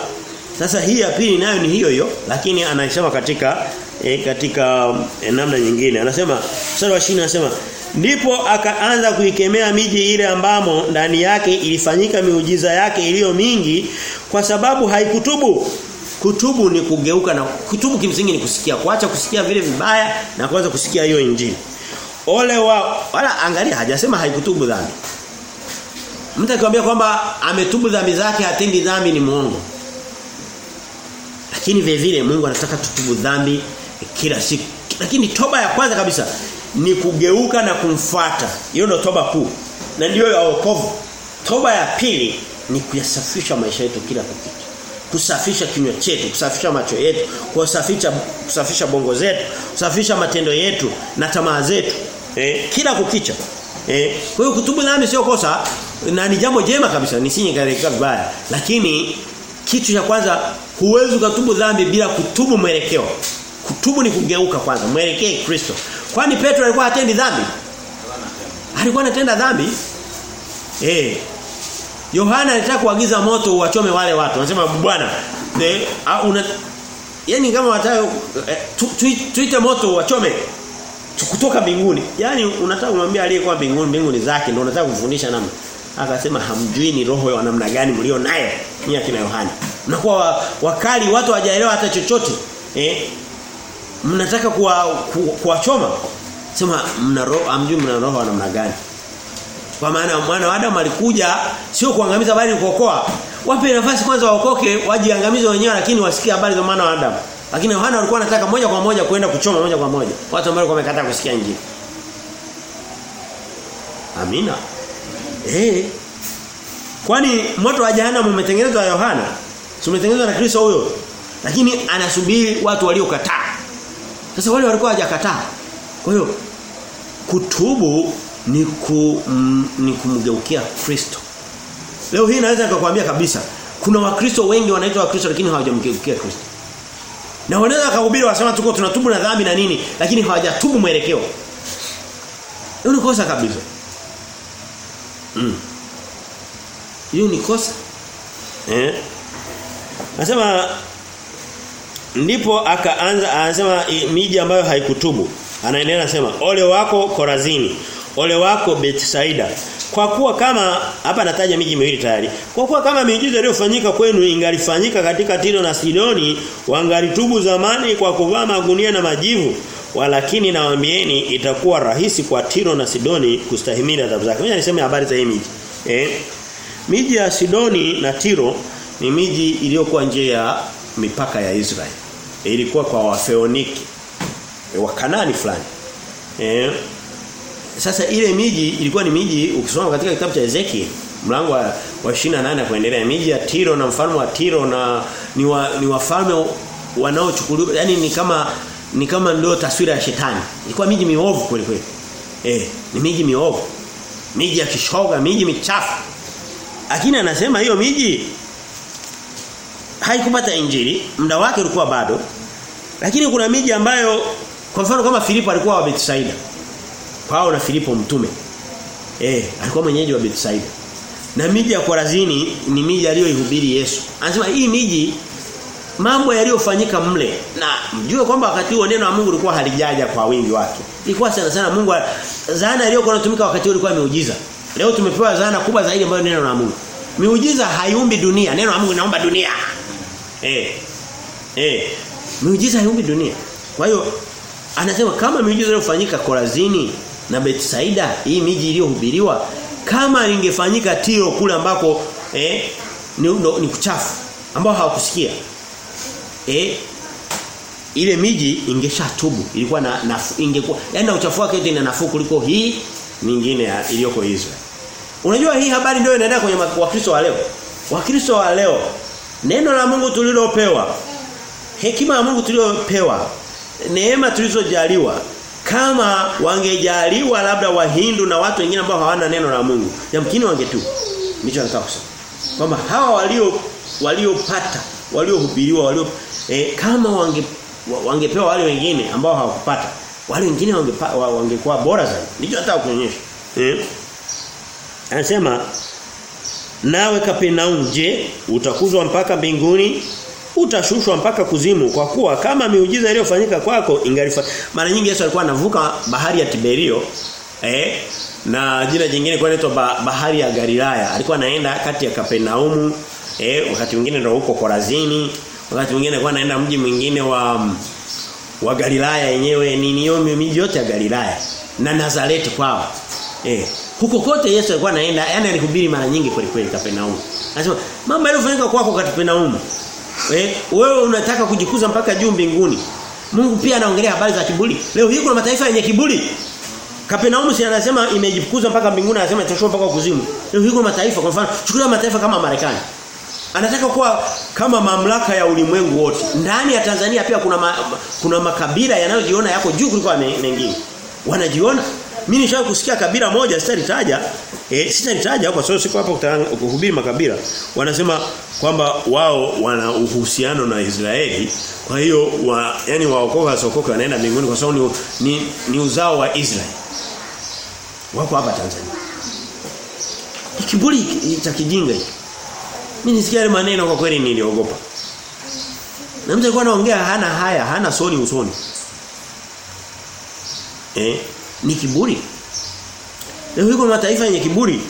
Sasa hii ya pili nayo ni hiyo hiyo lakini anasema katika e, katika e, namna nyingine. Anasema mstari wa 20 anasema ndipo akaanza kuikemea miji ile ambamo ndani yake ilifanyika miujiza yake iliyo mingi kwa sababu haikutubu. Kutubu ni kugeuka na kutubu kimsingi ni kusikia, kuacha kusikia vile vibaya na kuanza kusikia hiyo injili. Ole wa wala angalia hajasema haikutubu dhambi. Mtu akikwambia kwamba ametubu dhambi zake hatendi dhambi ni muongo. Lakini vile vile Mungu anataka tutubu dhambi kila siku. Lakini toba ya kwanza kabisa ni kugeuka na kumfuata. Hiyo ndio toba kuu. Na ndiyo ya wokovu. Toba ya pili ni kuyasafisha maisha yetu kila kukicha. Kusafisha kinywa chetu, kusafisha macho yetu, kusafisha kusafisha bongo zetu, kusafisha matendo yetu na tamaa zetu. Eh, kila kukicha. Eh, kwa hiyo kutubu dhambi sio kosa na ni jambo jema kabisa nisinye kaelekea vibaya. Lakini kitu cha kwanza huwezi kutubu dhambi bila kutubu mwelekeo. Kutubu ni kugeuka kwanza, mwelekee Kristo. Kwani Petro alikuwa hatendi dhambi? Alikuwa anatenda dhambi? Eh. Yohana alitaka kuagiza moto uwachome wale watu. Anasema bwana, eh una yani kama watayo eh, tu, tu, tuite moto uwachome kutoka mbinguni. Yaani unataka kumwambia aliyekuwa mbinguni, mbinguni zake ndio unataka kufundisha namna. Akasema hamjui ni roho ya namna gani mlio naye. Ni akina Yohana. Mnakuwa wakali watu hawajaelewa hata chochote. Eh? Mnataka kuwachoma? Kuwa Sema mna roho amjui mna roho namna gani? Kwa maana mwana wa Adam alikuja sio kuangamiza bali kuokoa. Wape nafasi kwanza waokoke wajiangamize wenyewe lakini wasikie habari za mwana wa Adam. Lakini Yohana alikuwa anataka moja kwa moja kwenda kuchoma moja kwa moja. Watu ambao wamekataa kusikia injili. Amina. Eh. Kwani moto wa jehanamu umetengenezwa na Yohana? Umetengenezwa na Kristo huyo? Lakini anasubiri watu waliokataa. Sasa wale walikuwa hawajakataa. Kwa hiyo kutubu ni ku, mm, ni kumgeukia Kristo. Leo hii naweza nikakwambia kabisa kuna wakristo wengi wanaitwa wakristo lakini hawajamgeukia Kristo. Na wanaweza kuhubiri wasema tuko tunatubu na dhambi na nini lakini hawajatubu mwelekeo. Hiyo ni kosa kabisa. Mm. Hiyo ni kosa. Eh? Nasema ndipo akaanza anasema miji ambayo haikutubu. Anaendelea anasema ole wako Korazini, ole wako Betsaida. Kwa kuwa kama hapa nataja miji miwili tayari. Kwa kuwa kama miujiza iliyofanyika kwenu ingalifanyika katika Tiro na Sidoni, wangalitubu zamani kwa kuvaa magunia na majivu. Walakini nawaambieni itakuwa rahisi kwa Tiro na Sidoni kustahimili adhabu zake. Ngoja niseme habari za hii miji. Eh? Miji ya Sidoni na Tiro ni miji iliyokuwa nje ya mipaka ya Israeli. Ilikuwa kwa Wafeoniki wa Kanani fulani. Eh? Sasa ile miji ilikuwa ni miji ukisoma katika kitabu cha Ezekiel mlango wa, wa 28 kuendelea miji ya Tiro na mfalme wa Tiro na ni wa, ni wafalme wanaochukuliwa yani ni kama ni kama ndio taswira ya shetani. Ilikuwa miji miovu kweli kweli. Eh, ni miji miovu. Miji ya kishoga, miji michafu. Lakini anasema hiyo miji haikupata injili, muda wake ulikuwa bado. Lakini kuna miji ambayo kwa mfano kama Filipo alikuwa wa Bethsaida. Paulo na Filipo mtume. Eh, alikuwa mwenyeji wa Bethsaida. Na miji ya Korazini ni miji aliyoihubiri Yesu. Anasema hii miji mambo yaliyofanyika mle na mjue kwamba wakati huo neno la Mungu lilikuwa halijaja kwa wingi wake. Ilikuwa sana sana Mungu zana iliyokuwa inatumika wakati huo ilikuwa miujiza. Leo tumepewa zana kubwa zaidi ambayo neno la Mungu. Miujiza haiumbi dunia, neno la Mungu linaumba dunia. Eh. Eh. Miujiza haiumbi dunia. Kwa hiyo anasema kama miujiza iliyofanyika Korazini na Betsaida, hii miji iliyohubiriwa kama ingefanyika Tiro kule ambako eh ni, no, ni kuchafu ambao hawakusikia. Eh ile miji ingeshatubu ilikuwa na nafu, ingekuwa yani na uchafu wake ina nafuu kuliko hii nyingine iliyoko Israel. Unajua hii habari ndio inaenda kwenye Wakristo wa leo. Wakristo wa leo neno la Mungu tulilopewa hekima ya Mungu tuliyopewa neema tulizojaliwa kama wangejaliwa labda wahindu na watu wengine ambao hawana neno la Mungu yamkini wangetu ndicho nataka kusema. Kwamba hawa walio waliopata waliohubiriwa walio eh, kama wange wangepewa wale wengine ambao hawakupata wale wengine wangekuwa wange bora zaidi. Nicho nataka kuonyesha. Eh? Anasema nawe Kapernaum je utakuzwa mpaka mbinguni utashushwa mpaka kuzimu kwa kuwa kama miujiza iliyofanyika kwako ingalifa mara nyingi Yesu alikuwa anavuka bahari ya Tiberio eh na jina jingine kwa inaitwa bahari ya Galilaya. Alikuwa anaenda kati ya Kapenaumu eh wakati mwingine ndio huko Korazini wakati mwingine alikuwa anaenda mji mwingine wa wa Galilaya yenyewe ni niomi miji yote ya Galilaya na Nazareti kwao eh. Huko kote Yesu alikuwa anaenda yani alihubiri mara nyingi kweli kweli Kapenaumu anasema mambo yaliyofanyika kwako Kapernaum Eh, wewe unataka kujikuza mpaka juu mbinguni. Mungu pia anaongelea habari za kiburi. Leo hii kuna mataifa yenye kiburi. Kapenaumu si anasema imejikuza mpaka mbinguni anasema itashuka mpaka kuzimu. Leo hii kuna mataifa kwa mfano chukulia mataifa kama Marekani. Anataka kuwa kama mamlaka ya ulimwengu wote. Ndani ya Tanzania pia kuna ma, kuna makabila yanayojiona yako juu kuliko mengine. Wanajiona mimi nishawahi kusikia kabila moja sitalitaja eh sitalitaja kwa sababu siko hapa kuhubiri makabila. Wanasema kwamba wao wana uhusiano na Israeli. Kwa hiyo wa, yani waokoka sokoka wanaenda mbinguni kwa sababu ni, ni, ni uzao wa Israeli. Wako hapa Tanzania. Ni kiburi cha kijinga hiki. Mimi nisikia yale maneno kwa kweli niliogopa. Na mtu alikuwa anaongea hana haya hana soni usoni. Eh ni kiburi. Leo yuko mataifa yenye kiburi.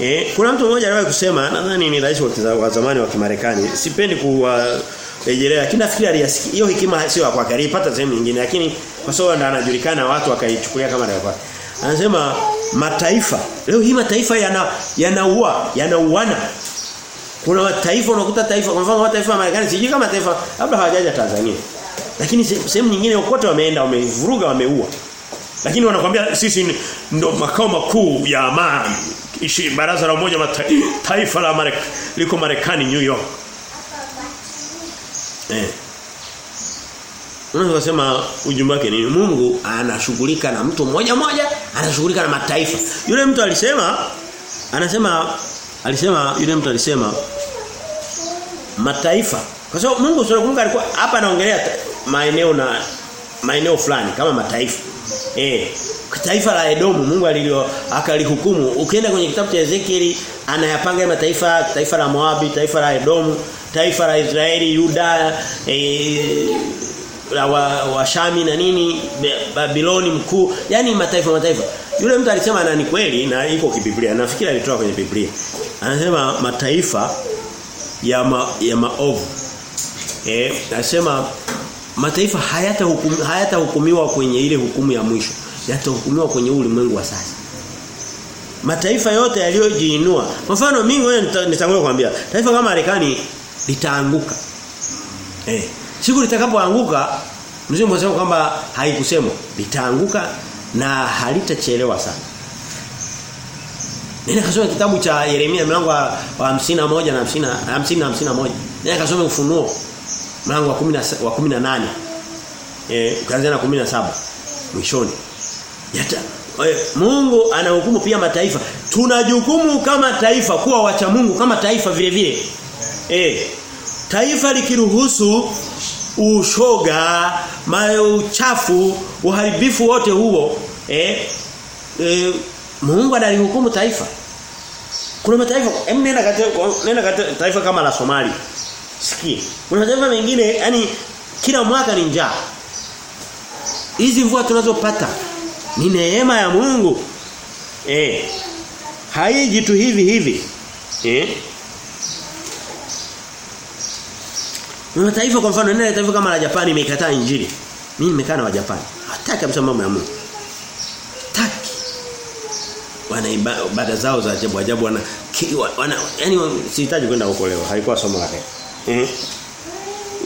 Eh, kuna mtu mmoja aliwahi kusema nadhani ni rais wa zamani wa Kimarekani. Sipendi kuwarejelea lakini nafikiri aliyasikia hiyo hekima sio kwa kwake. Alipata sehemu nyingine lakini kwa sababu ndo anajulikana watu wakaichukulia kama ndio kwake. Anasema mataifa leo hii mataifa yana yanaua, yanauana. Kuna mataifa unakuta taifa kwa mfano mataifa ya Marekani sijui kama taifa labda hawajaja Tanzania. Lakini sehemu nyingine kote wameenda wamevuruga wameua. Lakini wanakuambia sisi ndo makao makuu ya amani. Ishi baraza la umoja mataifa la Marekani liko Marekani New York. Eh. Unaweza kusema ujumbe wake ni Mungu anashughulika na mtu mmoja mmoja, anashughulika na mataifa. Yule mtu alisema anasema alisema yule mtu alisema mataifa kwa sababu Mungu sura alikuwa hapa anaongelea maeneo na maeneo fulani kama mataifa. Eh, taifa la Edomu Mungu alilio akalihukumu. Ukienda kwenye kitabu cha Ezekieli anayapanga mataifa, taifa la Moabi, taifa la Edomu, taifa la Israeli, Yuda, eh, la wa, wa Shami na nini, Babiloni mkuu, yani mataifa mataifa. Yule mtu alisema na ni kweli na iko kibiblia. Nafikiri alitoa kwenye Biblia. Anasema mataifa ya ma, ya maovu. Eh, anasema mataifa hayatahukumiwa hayata kwenye ile hukumu ya mwisho. Yatahukumiwa kwenye ulimwengu wa sasa. Mataifa yote yaliyojiinua. Kwa mfano mimi wewe nitangulia kuambia taifa kama Marekani litaanguka. Eh siku litakapoanguka mzimu msema kwamba haikusemwa. Litaanguka na halitachelewa sana. Nenda kasome kitabu cha Yeremia mlango wa 51 na 50 50 na 51. Nenda kasome ufunuo mlango wa 10 wa 18 eh ukaanza na 17 mwishoni. Yata eh, Mungu anahukumu pia mataifa. Tunajukumu kama taifa kuwa wacha Mungu kama taifa vile vile. Eh taifa likiruhusu ushoga uchafu uharibifu wote huo. Eh, eh Mungu analihukumu taifa. Kuna mataifa nenda katika nenda katika taifa kama la Somali Sikia. Kuna mataifa mengine yani kila mwaka ni njaa. Hizi mvua tunazopata ni neema ya Mungu. Eh. Haiji tu hivi hivi. Eh. Kuna taifa kwa mfano nenda taifa kama la Japani imekataa injili. Mimi nimekaa na wa Japani. Hataki kabisa mambo ya Mungu. Hataki. Wana ibada zao za ajabu ajabu wana wana yani sihitaji kwenda huko leo. Haikuwa somo la leo. Eh.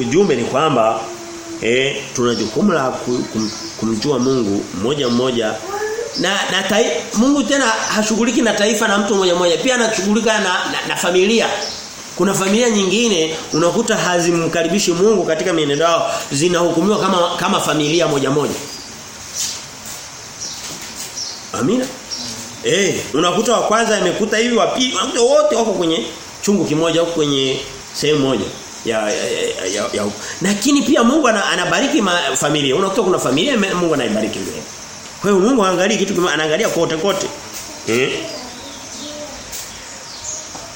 Ujumbe ni kwamba eh tuna jukumu la kum, kumjua Mungu moja mmoja na na tai, Mungu tena hashughuliki na taifa na mtu mmoja mmoja pia anashughulika na, na, na familia. Kuna familia nyingine unakuta hazimkaribishi Mungu katika mienendo yao. Zinahukumiwa kama kama familia moja moja. Amina. Eh, unakuta wa kwanza amekuta hivi wa pili, wote wako kwenye chungu kimoja huko kwenye sehemu moja ya ya, ya, ya, ya. Lakini pia Mungu anabariki familia. Unakuta kuna familia Mungu anaibariki vile. Kwa hiyo Mungu haangalii kitu anaangalia kote kote. Eh?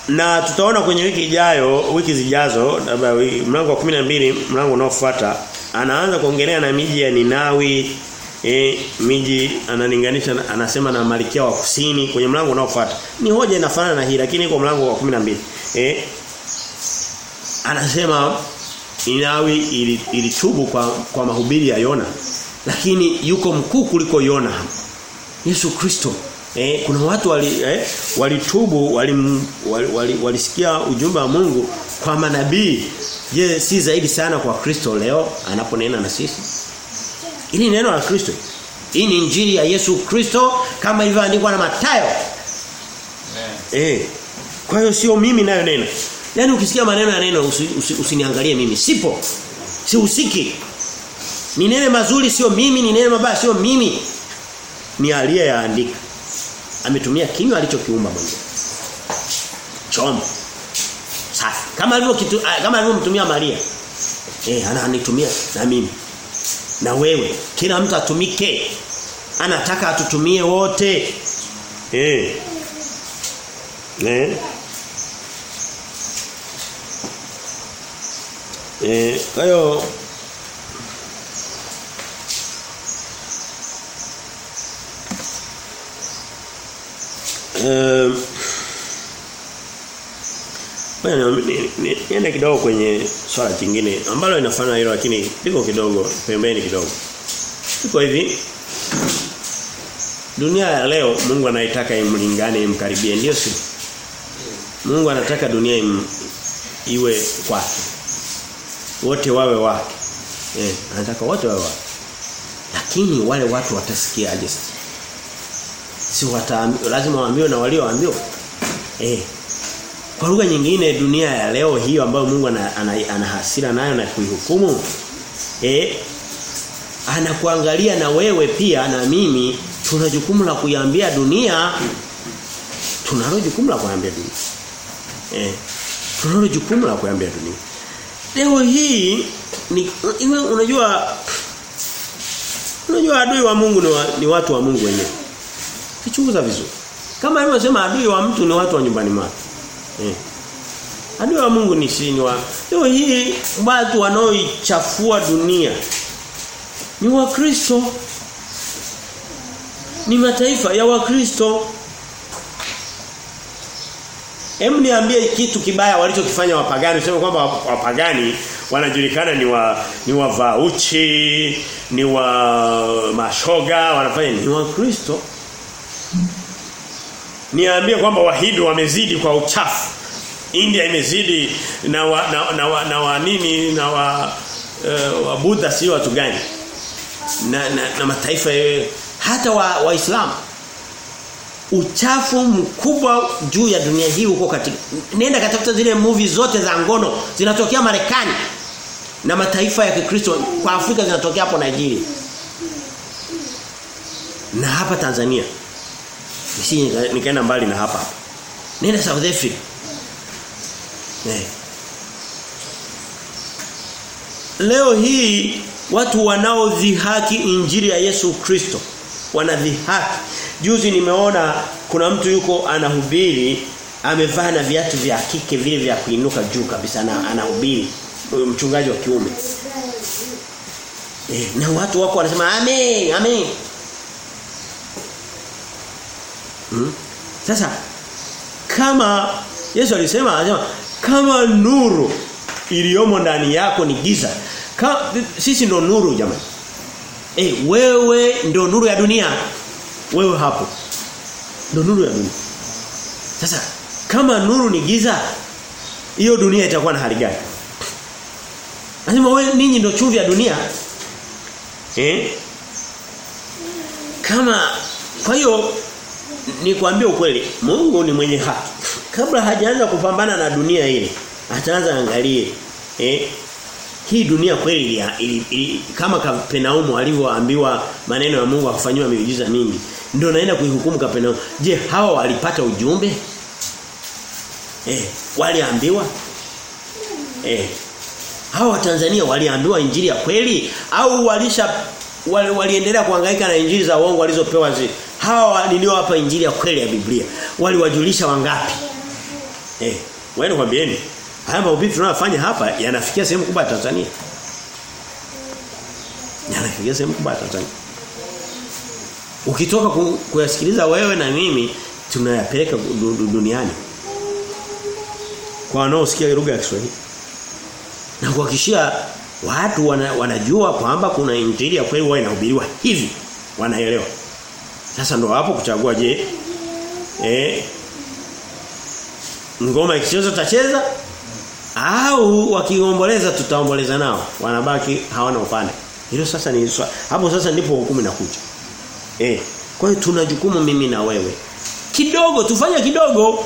Na tutaona kwenye wiki ijayo, wiki zijazo, labda mlango wa 12, mlango unaofuata, anaanza kuongelea na miji ya Ninawi, eh miji analinganisha anasema na malikia wa Kusini kwenye mlango unaofuata. Ni hoja inafanana na hii lakini iko mlango wa 12. Eh anasema inawi ilitubu ili kwa kwa mahubiri ya Yona. Lakini yuko mkuu kuliko Yona. Yesu Kristo Eh, kuna watu wali eh, walitubu walisikia wali, wali, wali ujumbe wa Mungu kwa manabii. Je, si zaidi sana kwa Kristo leo anaponena na sisi? ili neno la Kristo. Hii ni injili ya Yesu Kristo kama ilivyoandikwa na Mathayo. Eh. Kwa hiyo sio mimi nayo neno. Yaani ukisikia maneno ya neno usi, usi, usiniangalie mimi. Sipo. Sihusiki. Ni neno mazuri sio mimi, ni neno mabaya sio mimi. Ni aliyeyaandika ametumia kinywa alichokiumba mwenyewe. Chombo. Safi. Kama alivyo kitu kama alivyomtumia Maria. Eh ananitumia na mimi. Na wewe kila mtu atumike. Anataka atutumie wote. Eh. Eh. Eh, kwa hiyo Um, niende kidogo kwenye swala jingine ambalo inafanana hilo lakini liko kidogo pembeni kidogo. Iko hivi. Dunia ya leo Mungu anaitaka imlingane imkaribie ndio si? Mungu anataka dunia im, iwe kwake. Wote wawe wake. Eh, anataka wote wawe wake. Lakini wale watu watasikiaje sasa? si wataambiwa lazima waambiwe na walioambiwa eh kwa lugha nyingine dunia ya leo hiyo ambayo Mungu ana, ana, ana hasira nayo na kuihukumu eh anakuangalia na wewe pia na mimi tuna jukumu la kuiambia dunia tunalo jukumu la kuiambia dunia eh tunalo jukumu la kuiambia dunia leo hii ni unajua unajua adui wa Mungu ni, wa, ni watu wa Mungu wenyewe Kichunguza vizuri. Kama alivyosema adui wa mtu ni watu wa nyumbani mwake. Eh. Adui wa Mungu ni sini wa. Leo hii watu wanaoichafua dunia ni Wakristo. Ni mataifa ya Wakristo. Hem niambie kitu kibaya walichokifanya wapagani, sema kwamba wapagani wanajulikana ni wa ni wa vauchi, ni wa mashoga, wanafanya ni wa Kristo. Niambie kwamba wahindu wamezidi kwa uchafu. India imezidi na wa, na, na, wa, na wa nini na wa uh, wa Buddha sio watu gani? Na, na, na mataifa hata wa waislamu uchafu mkubwa juu ya dunia hii uko katika nenda katafuta zile movie zote za ngono zinatokea Marekani na mataifa ya Kikristo kwa Afrika zinatokea hapo Nigeria na hapa Tanzania Nisi nikaenda mbali na hapa. Nenda South Africa. Eh. Leo hii watu wanaodhihaki injili ya Yesu Kristo wanadhihaki. Juzi nimeona kuna mtu yuko anahubiri amevaa na viatu vya kike vile vya kuinuka juu kabisa na anahubiri mchungaji wa kiume. Eh, na watu wako wanasema amen, amen. Hmm? Sasa kama Yesu alisema anasema kama nuru iliyomo ndani yako ni giza. Ka, sisi ndo nuru jamani. Eh wewe ndo nuru ya dunia. Wewe hapo. Ndo nuru ya dunia. Sasa kama nuru ni giza hiyo dunia itakuwa na hali gani? lazima wewe ninyi ndo chumvi ya dunia. Eh? Kama kwa hiyo ni kuambia ukweli Mungu ni mwenye haki kabla hajaanza kupambana na dunia ile ataanza angalie eh hii dunia kweli ili, ili, ili, kama Kapenaumu alivyoambiwa maneno ya Mungu akafanywa miujiza mingi ndio naenda kuihukumu Kapernaum. Je, hawa walipata ujumbe? Eh, waliambiwa? Eh. Hawa Tanzania waliambiwa injili ya kweli au walisha wali, waliendelea kuhangaika na injili za uongo walizopewa zi. Hawa niliowapa injili ya kweli ya Biblia waliwajulisha wangapi? Eh, wewe nikwambieni haya mahubiri tunayofanya hapa yanafikia sehemu kubwa ya Tanzania. Yanafikia sehemu kubwa ya Tanzania. Ukitoka ku, kuyasikiliza wewe na mimi tunayapeleka duniani. Kwa wanaosikia lugha ya Kiswahili. Na kuhakikishia watu wana, wanajua kwamba kuna injili ya kweli wao inahubiriwa hivi. Wanaelewa. Sasa ndo hapo kuchagua je eh ngoma ikicheza tacheza au wakiomboleza tutaomboleza nao wanabaki hawana upande hilo sasa ni hapo sasa ndipo hukumu inakuja eh. Kwa hiyo tuna jukumu mimi na wewe. Kidogo tufanye kidogo.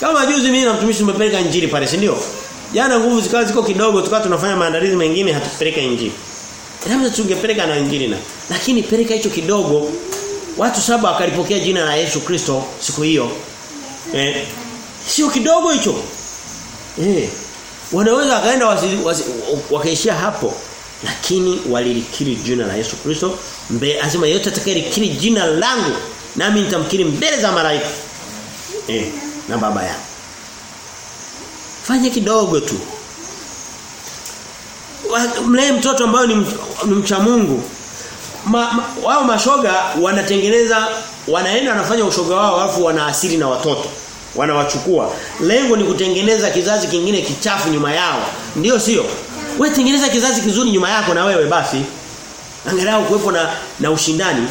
Kama juzi mimi na mtumishi tumepeleka injili pale si ndio? Jana nguvu zikawa ziko kidogo tukawa tunafanya maandalizi mengine hatupeleka injili. Labda tungepeleka na injili na lakini peleka hicho kidogo. Watu saba wakalipokea jina la Yesu Kristo siku hiyo. Eh. Sio kidogo hicho. Eh. Wanaweza akaenda wakaishia hapo lakini walilikiri jina la Yesu Kristo. Mbele azima yote atakayelikiri jina langu nami nitamkiri mbele za malaika. Eh na baba yangu fanya kidogo tu. Mlee mtoto ambaye ni, ni mcha Mungu. Ma, ma, wao mashoga wanatengeneza wanaenda wanafanya ushoga wao alafu wanaasiri na watoto. Wanawachukua. Lengo ni kutengeneza kizazi kingine kichafu nyuma yao. Ndio sio wewe tengeneza kizazi kizuri nyuma yako na wewe basi. Angalau kuwepo na na ushindani.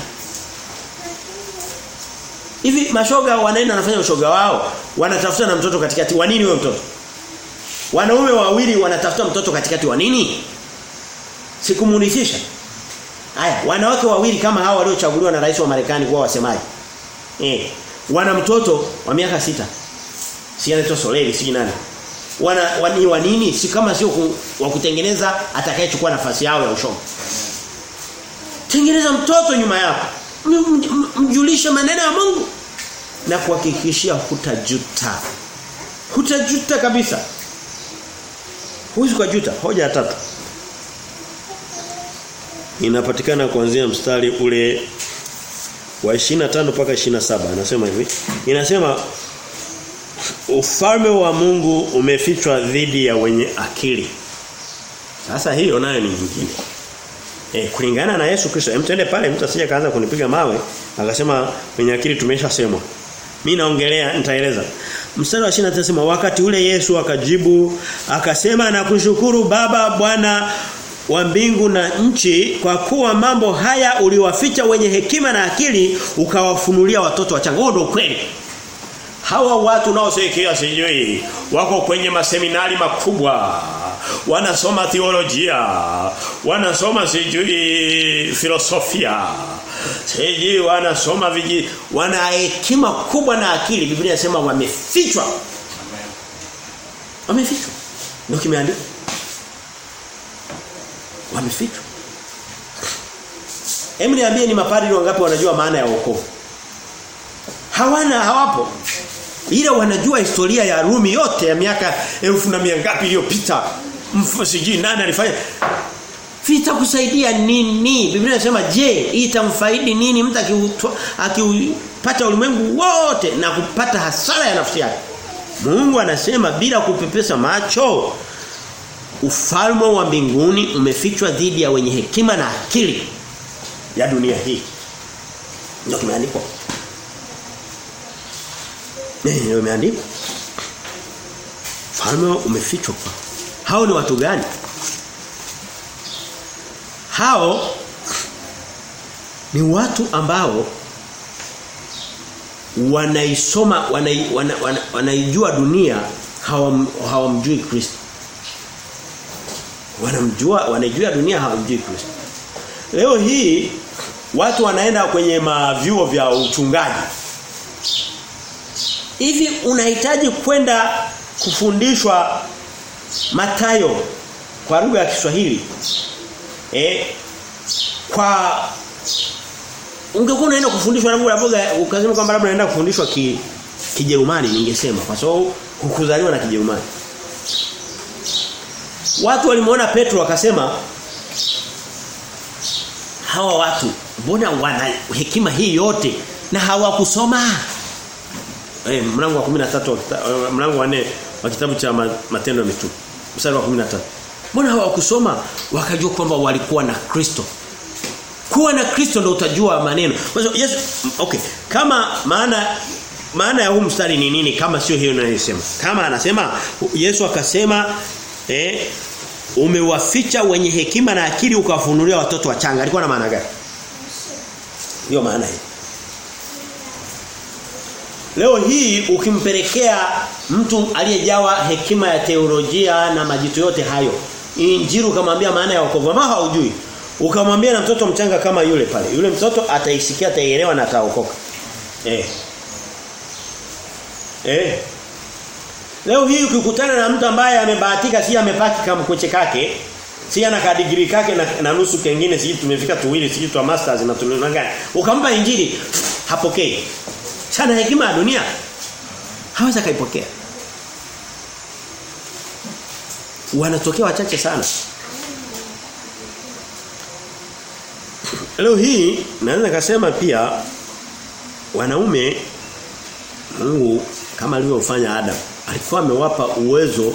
Hivi mashoga wanaenda wanafanya ushoga wao? Wanatafuta na mtoto katikati. Wa nini wewe mtoto? Wanaume wawili wanatafuta mtoto katikati wa nini? Sikumurithisha. Haya wanawake wawili kama hao waliochaguliwa na rais wa Marekani kuwa wasemaji. Eh wana mtoto wa miaka sita. Si anaitwa Soleri si nani wana wani wa nini? Si kama sio wa kutengeneza atakayechukua nafasi yao ya ushoga. Tengeneza mtoto nyuma yako. Mjulishe maneno ya Mungu. Na kuhakikishia hutajuta. Hutajuta kabisa. Huwezi kujuta. Hoja ya tatu. Inapatikana kuanzia mstari ule wa 25 mpaka 27 anasema hivi. Inasema ufalme wa Mungu umefichwa dhidi ya wenye akili. Sasa hiyo nayo ni nyingine. E, kulingana na Yesu Kristo hem tuende pale mtu asije kaanza kunipiga mawe akasema wenye akili tumeshasemwa. Mimi naongelea nitaeleza. Mstari wa 29 anasema wakati ule Yesu akajibu akasema na kushukuru baba bwana wa mbingu na nchi kwa kuwa mambo haya uliwaficha wenye hekima na akili ukawafunulia watoto wachanga. Huo ndio kweli hawa watu naosikia sijui wako kwenye maseminari makubwa wanasoma theolojia wanasoma sijui filosofia sijui wanasoma viji wana hekima kubwa na akili. Biblia inasema wamefichwa. Wamefichwa. Ndio kimeandikwa. Wamefichwa. Hebu niambie ni mapadri wangapi wanajua maana ya wokovu? Hawana hawapo ila wanajua historia ya Rumi yote ya miaka elfu na mia ngapi iliyopita. Sijui nani alifanya. Vitakusaidia nini? Biblia inasema je itamfaidi nini mtu akiupata ulimwengu wote na kupata hasara ya nafsi yake? Mungu anasema bila kupepesa macho ufalme wa mbinguni umefichwa dhidi ya wenye hekima na akili ya dunia hii. Ndio kimeandikwa ndio imeandikwa Falme umefichwa kwa. Hao ni watu gani? Hao ni watu ambao wanaisoma wanaijua wana, wana, wana dunia hawam, hawamjui Kristo. Wanamjua wanaijua dunia hawamjui Kristo. Leo hii watu wanaenda kwenye mavyuo vya uchungaji. Hivi unahitaji kwenda kufundishwa Matayo kwa lugha ya Kiswahili eh kwa ungekuwa unaenda kufundishwa labda labda ukasema kwamba labda unaenda kufundishwa ki Kijerumani ningesema kwa sababu hukuzaliwa na Kijerumani. Watu walimuona Petro wakasema hawa watu mbona wana hekima hii yote na hawakusoma? Eh mlango wa 13 mlango wa 4 wa kitabu cha matendo ya mitume mstari wa 13. Mbona hawakusoma wakajua kwamba walikuwa na Kristo? Kuwa na Kristo ndio utajua maneno. Kwa Yesu okay, kama maana maana ya huu mstari ni nini kama sio hiyo ninayosema? Kama anasema Yesu akasema eh umewaficha wenye hekima na akili ukawafunulia watoto wachanga. Alikuwa na maana gani? Hiyo maana hii. Leo hii ukimpelekea mtu aliyejawa hekima ya teolojia na majitu yote hayo, injili ukamwambia maana ya wokovu ambao haujui. Ukamwambia na mtoto mchanga kama yule pale. Yule mtoto ataisikia ataielewa na ataokoka. Eh. Eh. Leo hii ukikutana na mtu ambaye amebahatika si amepaki kama koche kake, si ana ka degree kake na, na nusu kengine si tumefika tuwili si tu masters na tulio gani. Ukampa injili hapokei. Sana hekima ya dunia hawezi kaipokea. Wanatokea wachache sana. Leo hii naweza kusema pia wanaume Mungu kama alivyofanya Adam alikuwa amewapa uwezo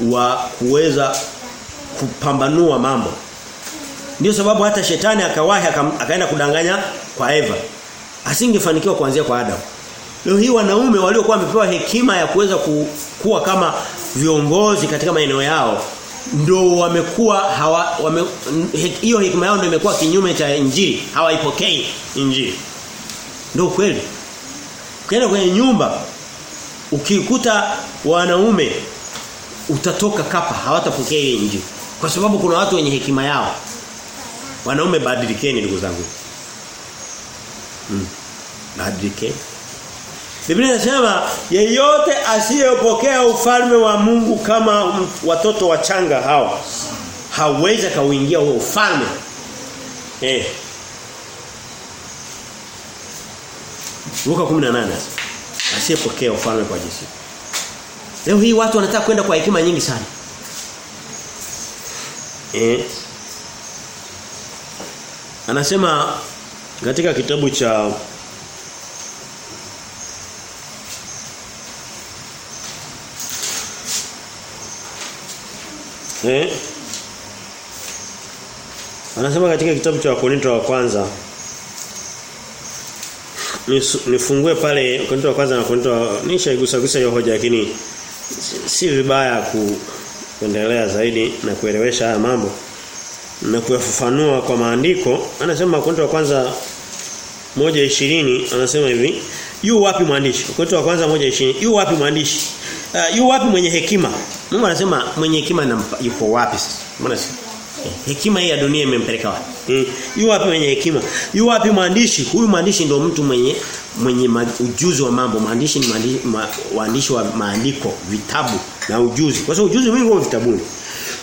wa kuweza kupambanua mambo. Ndio sababu hata shetani akawahi akaenda kudanganya kwa Eva. Asingefanikiwa kuanzia kwa Adam. Leo hii wanaume waliokuwa wamepewa hekima ya kuweza kuwa kama viongozi katika maeneo yao ndio wamekuwa hawa wame, hiyo hekima yao ndio imekuwa kinyume cha injili. Hawaipokei injili. Ndio kweli ukienda kwenye nyumba ukikuta wanaume utatoka kapa hawatapokea injili. Kwa sababu kuna watu wenye hekima yao. Wanaume badilikeni ndugu zangu badilikeni Biblia inasema yeyote asiyepokea ufalme wa Mungu kama watoto wachanga hao hawezi kauingia huo ufalme. Eh. Luka 18 asiyepokea ufalme kwa Yesu. Leo hii watu wanataka kwenda kwa hekima nyingi sana. Eh. Anasema katika kitabu cha Eh? Anasema katika kitabu cha Wakorintho wa kwanza nifungue pale Wakorintho wa kwanza na Wakorintho nishaigusa gusa hiyo hoja lakini si vibaya ku, kuendelea zaidi na kuelewesha haya mambo na kuyafafanua kwa maandiko. Anasema Wakorintho wa kwanza moja ishirini anasema hivi yu wapi mwandishi? Wakorintho wa kwanza moja ishirini yu wapi mwandishi? Uh, yu wapi mwenye hekima? Mungu anasema mwenye hekima yuko wapi sasa? Mbona si hekima hii ya dunia imempeleka wapi? Hmm. yu wapi mwenye hekima? Yu wapi mwandishi? Huyu mwandishi ndio mtu mwenye mwenye ujuzi wa mambo. Mwandishi ni mwandishi ma, wa maandiko vitabu na ujuzi. Kwa sababu ujuzi mwingi wa vitabuni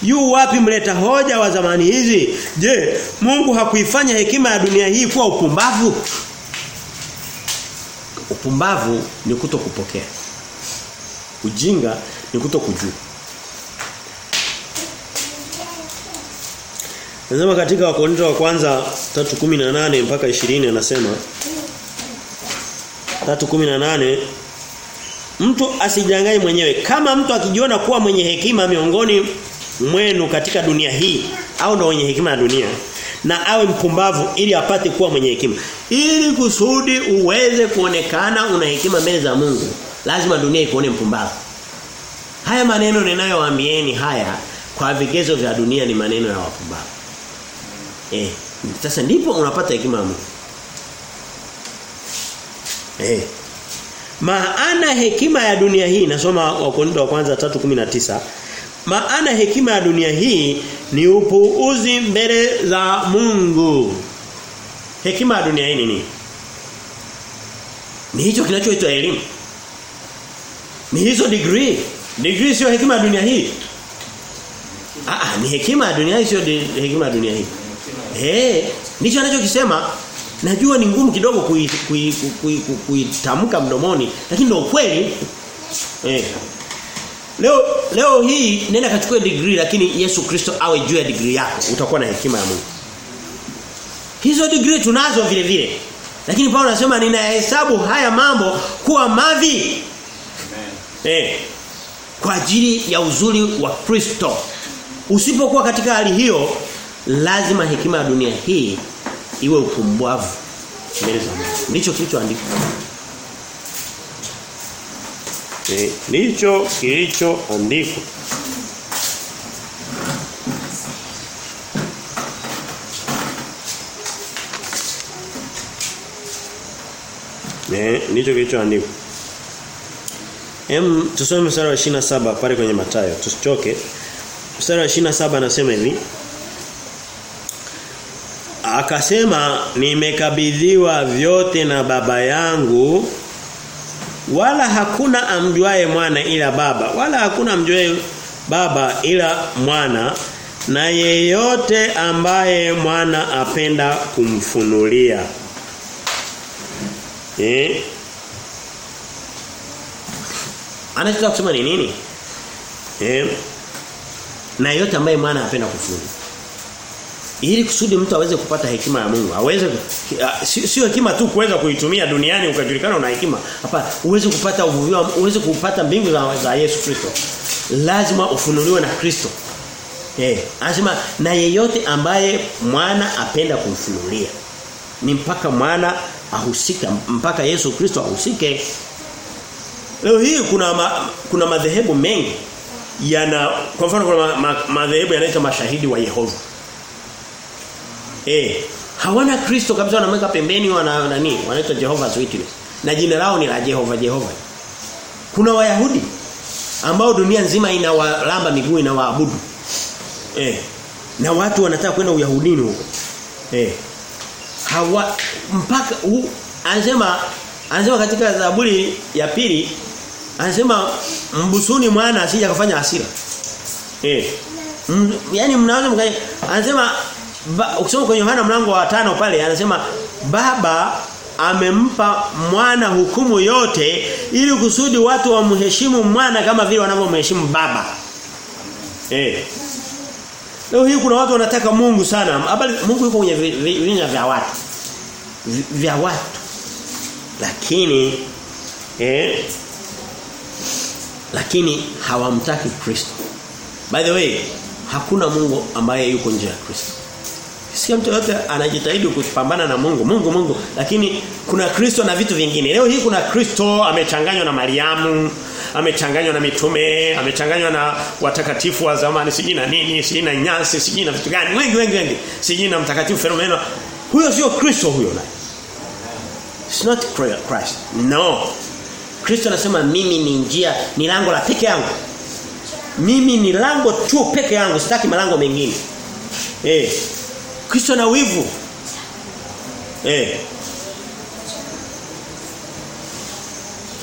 yu wapi mleta hoja wa zamani hizi je Mungu hakuifanya hekima ya dunia hii kuwa upumbavu upumbavu ni kuto kupokea. ujinga ni kuto kujua. Nasema katika Wakorintho wa kwanza 3:18 mpaka 20 anasema 3:18 Mtu asijidanganye mwenyewe kama mtu akijiona kuwa mwenye hekima miongoni mwenu katika dunia hii au ndo wenye hekima ya dunia na awe mpumbavu ili apate kuwa mwenye hekima ili kusudi uweze kuonekana una hekima mbele za Mungu lazima dunia ikuone mpumbavu haya maneno ninayowaambieni haya kwa vigezo vya dunia ni maneno ya wapumbavu Eh, sasa ndipo unapata hekima ya Mungu. Eh. Maana hekima ya dunia hii nasoma Wakorintho wa kwanza 3:19. Maana hekima ya dunia hii ni upuuzi mbele za Mungu. Hekima ya dunia hii ni nini? Ni hicho kinachoitwa elimu. Ni hizo degree. Degree sio hekima ya dunia hii. Ah, ni hekima ya dunia hii sio hekima ya dunia hii. Eh, ndicho anachokisema Najua ni ngumu kidogo kuitamka kui, kui, kui, kui mdomoni lakini ndio ukweli. Eh. Leo leo hii nenda kachukue degree lakini Yesu Kristo awe juu ya degree yako utakuwa na hekima ya Mungu. Hizo degree tunazo vile vile. Lakini Paulo anasema ninahesabu haya mambo kuwa madhi. Amen. Eh. Kwa ajili ya uzuri wa Kristo. Usipokuwa katika hali hiyo lazima hekima ya dunia hii iwe upumbavu mbele za Mungu. Ndicho kilichoandikwa. Eh, ndicho kilichoandikwa. Eh, ndicho kilichoandikwa. Hem tusome mstari wa 27 pale kwenye matayo Tusichoke. Mstari wa 27 anasema hivi. Akasema nimekabidhiwa vyote na baba yangu wala hakuna amjuae mwana ila baba wala hakuna amjuae baba ila mwana na yeyote ambaye mwana apenda kumfunulia. Eh? Anachotaka kusema ni nini? Eh? Na yeyote ambaye mwana apenda kufunulia. Ili kusudi mtu aweze kupata hekima ya Mungu, aweze sio hekima tu kuweza kuitumia duniani ukajulikana una hekima. Hapa uweze kupata uvuvio, uweze kupata mbingu za, za Yesu Kristo. Lazima ufunuliwe na Kristo. Eh, anasema na yeyote ambaye mwana apenda kumfunulia. Ni mpaka mwana ahusika, mpaka Yesu Kristo ahusike. Leo hii kuna ma, kuna madhehebu mengi yana kwa mfano kuna ma, madhehebu yanaitwa mashahidi wa Yehova. Eh, hawana Kristo kabisa wanamweka pembeni wana nani? Wanaitwa Jehovah's Witness. Na jina lao ni la Jehova Jehova. Kuna Wayahudi ambao dunia nzima inawalamba miguu inawaabudu. Eh. Na watu wanataka kwenda Uyahudini huko. Eh. Hawa mpaka u, anasema anasema katika Zaburi ya pili anasema mbusuni mwana asije akafanya hasira. Eh. M, yani mnaweza mkaje anasema ukisoma kwenye Yohana mlango wa tano pale anasema baba amempa mwana hukumu yote ili kusudi watu wamheshimu mwana kama vile wanavyomheshimu baba. Eh. Leo hii kuna watu wanataka Mungu sana. Habari Mungu yuko kwenye vinywa vya watu. Vya watu. Lakini eh lakini hawamtaki Kristo. By the way, hakuna Mungu ambaye yuko nje ya Kristo. Sio mtu yote anajitahidi kupambana na Mungu, Mungu Mungu, lakini kuna Kristo na vitu vingine. Leo hii kuna Kristo amechanganywa na Mariamu, amechanganywa na mitume, amechanganywa na watakatifu wa zamani, siji na nini, siji na nyasi, siji na vitu gani, wengi wengi wengi. Siji na mtakatifu fenomeno. Huyo sio Kristo huyo naye. It's not Christ. No. Kristo anasema mimi ni njia, ni lango la peke yangu. Mimi ni lango tu peke yangu, sitaki malango mengine. Eh. Kristo na wivu. Eh.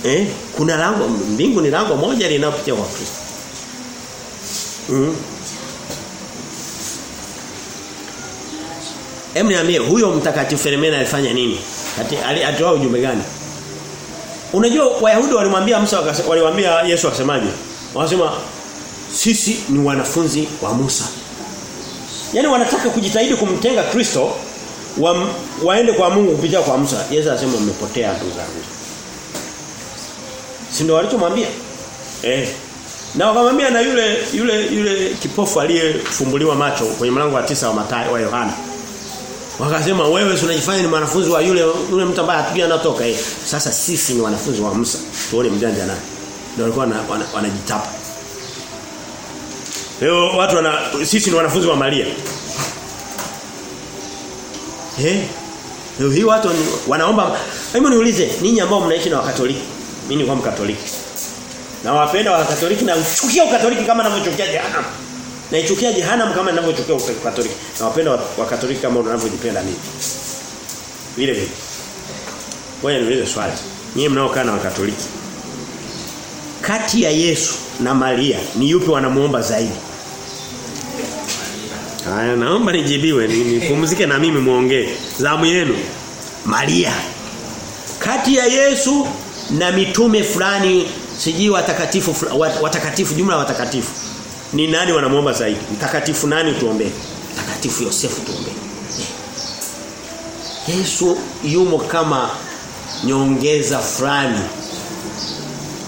Eh, kuna lango mbingu ni lango moja linalopitia kwa Kristo. Mm. Hem niambie huyo mtakatifu Felemena alifanya nini? Alitoa ujumbe gani? Unajua Wayahudi walimwambia Musa waliwaambia Yesu akasemaje? Wanasema sisi ni wanafunzi wa Musa. Yaani wanataka kujitahidi kumtenga Kristo wa, waende kwa Mungu kupitia kwa Musa. Yesu anasema mmepotea ndugu zangu. Si ndio walichomwambia? Eh. Na wakamwambia na yule yule yule kipofu aliyefumbuliwa macho kwenye mlango wa tisa wa Mathayo wa Yohana. Wakasema wewe unajifanya ni mwanafunzi wa yule yule mtu ambaye hatujui anatoka eh. Sasa sisi ni wanafunzi wa Musa. Tuone mjanja naye. Ndio walikuwa wanajitapa. Wana, wana Leo watu wana sisi ni wanafunzi wa Maria. Eh? Leo hii watu wanaomba hebu niulize ninyi ambao mnaishi na wakatoliki. Mimi ni kwa mkatoliki. Na wapenda wa katoliki na uchukia ukatoliki kama ninavyochukia jehanamu. Na ichukia jehanamu kama ninavyochukia ukatoliki. Na wapenda wa katoliki kama unavyojipenda mimi. Vile vile. Ngoja niulize swali. Nyinyi mnaokaa na wakatoliki. Kati ya Yesu na Maria ni yupi wanamuomba zaidi? Haya naomba nijibiwe nipumzike na mimi muongee. Zamu yenu. Maria. Kati ya Yesu na mitume fulani sijui watakatifu watakatifu jumla watakatifu. Ni nani wanamuomba zaidi? Mtakatifu nani tuombe? Mtakatifu Yosefu tuombe. Yesu yumo kama nyongeza fulani.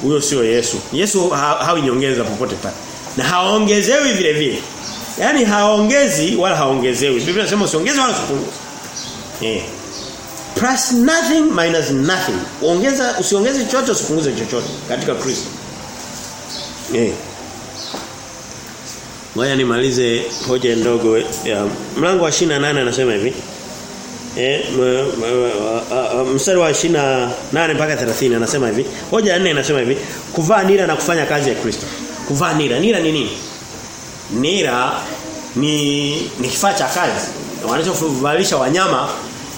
Huyo sio Yesu. Yesu ha, hawi nyongeza popote pale. Na haongezewi vile vile. Yaani haongezi wala haongezewi. Biblia inasema usiongeze wala usipunguze. Eh. Plus nothing minus nothing. Ongeza usiongeze chochote usipunguze chochote katika Kristo. Eh. Ngoja nimalize hoja ndogo ya mlango wa 28 anasema hivi. Eh mstari wa 28 mpaka 30 anasema hivi. Hoja ya 4 inasema hivi, kuvaa nira na kufanya kazi ya Kristo. Kuvaa nira, nira ni nini? Nira ni ni kifaa cha kazi. Wanachovalisha wanyama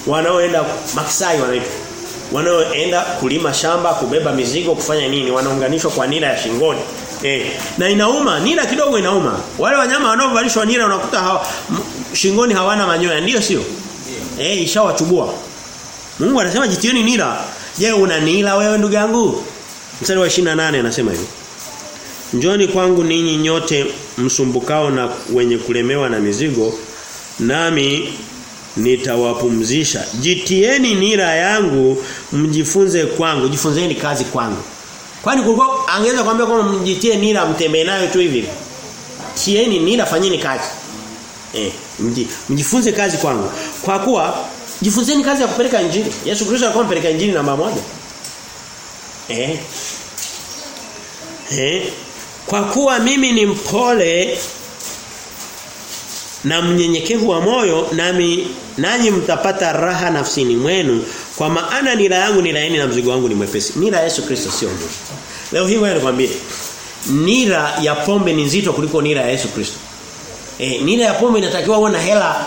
wanaoenda maksai wanaitwa. Wanaoenda kulima shamba, kubeba mizigo, kufanya nini? Wanaunganishwa kwa nira ya shingoni. Eh, na inauma, nira kidogo inauma. Wale wanyama wanaovalishwa nira unakuta hawa, shingoni hawana manyoya, ndio sio? Eh, ishawachubua. Mungu anasema jitieni nira. Je, una nira wewe ndugu yangu? Mstari wa 28 anasema hivi. Njoni kwangu ninyi nyote msumbukao na wenye kulemewa na mizigo, nami nitawapumzisha. Jitieni nira yangu, mjifunze kwangu, jifunzeni kazi kwangu. Kwani kulikuwa angeweza kuambia kwamba mjitie nira mtembee nayo tu hivi. Tieni nira fanyeni kazi. Eh, mji, mjifunze kazi kwangu. Kwa kuwa jifunzeni kazi ya kupeleka injili. Yesu Kristo alikuwa anapeleka injili namba moja. Eh. Eh. Kwa kuwa mimi ni mpole na mnyenyekevu wa moyo nami nanyi mtapata raha nafsini mwenu kwa maana nira yangu ni laini na mzigo wangu ni mwepesi. Nira Yesu Kristo sio ngumu. Leo hii wewe nikwambie nira ya pombe ni nzito kuliko nira ya Yesu Kristo. Eh, nira ya pombe inatakiwa na hela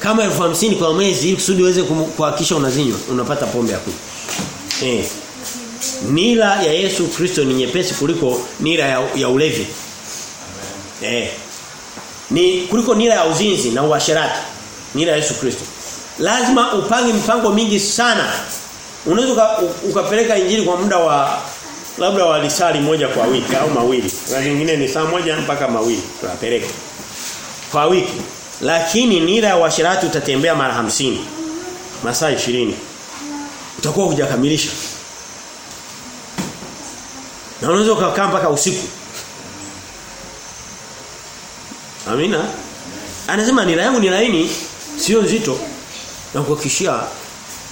kama elfu hamsini kwa mwezi ili kusudi uweze kuhakikisha unazinywa, unapata pombe ya kunywa. Eh. Nira ya Yesu Kristo ni nyepesi kuliko nila ya, ya ulevi. Eh. Ni kuliko nila ya uzinzi na uasherati. Nila ya Yesu Kristo. Lazima upange mipango mingi sana. Unaweza ukapeleka injili kwa muda wa labda wa lisali moja kwa wiki au mawili. Na nyingine ni saa moja mpaka mawili tunapeleka. Kwa wiki. Lakini nila ya uasherati utatembea mara hamsini Masaa 20. Utakuwa hujakamilisha. Na unaweza ukakaa mpaka usiku. Amina. Anasema nira yangu ni laini, sio nzito. Na kuhakikishia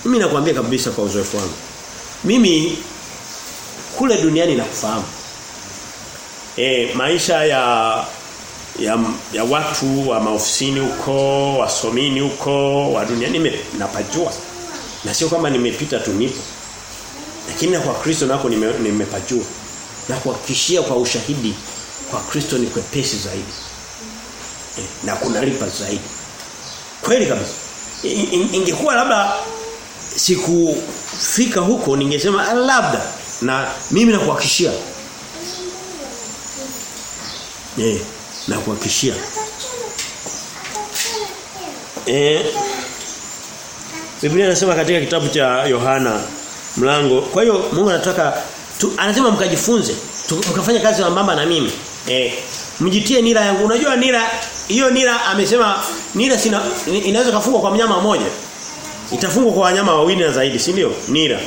mimi nakwambia kabisa kwa uzoefu wangu. Mimi kule duniani nakufahamu. E, maisha ya ya, ya watu wa maofisini huko, wasomini huko, wa duniani napajua. Na sio kama nimepita tu nipo. Lakini na kwa Kristo nako nimepajua. Nime na kuhakikishia kwa ushahidi kwa Kristo ni kwepesi zaidi. E, na kunalipa zaidi. Kweli kabisa. Ingekuwa labda sikufika huko ningesema labda na mimi nakuhakikishia. Eh, na kuhakikishia. Eh Biblia inasema katika kitabu cha Yohana mlango. Kwa hiyo Mungu anataka tu, anasema mkajifunze, mkafanya kazi na mama na mimi. Eh, mjitie nira yangu. Unajua nira hiyo nira amesema nira sina inaweza kufungwa kwa mnyama mmoja. Itafungwa kwa wanyama wawili na zaidi, si ndio? Nira.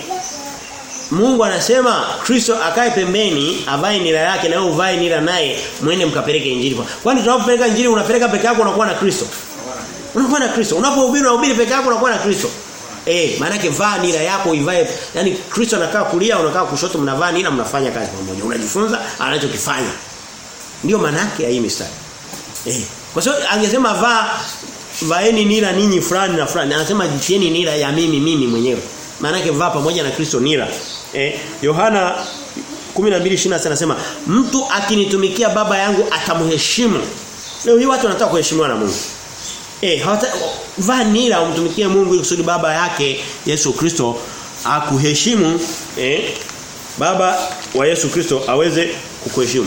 Mungu anasema Kristo akae pembeni avae nira yake na wewe uvae nira naye mwende mkapeleke injili. Kwani tunapopeleka injili unapeleka peke yako unakuwa na Kristo. Unakuwa na Kristo. Unapohubiri unahubiri peke yako unakuwa na Kristo. Eh, maana yake vaa nira yako ivae. Yaani Kristo anakaa kulia, unakaa kushoto mnavaa nira mnafanya kazi pamoja. Unajifunza anachokifanya. Ndio maana yake ya hii mistari. Eh, kwa sababu angesema vaa vaeni nira ninyi fulani na fulani. Anasema jitieni nira ya mimi mimi mwenyewe. Maana yake vaa pamoja na Kristo nira. Eh, Yohana 12:26 anasema mtu akinitumikia baba yangu atamheshimu. Leo hii watu wanataka kuheshimiwa na Mungu. Eh, nira umtumikie Mungu ili kusudi baba yake Yesu Kristo akuheshimu eh baba wa Yesu Kristo aweze kukuheshimu.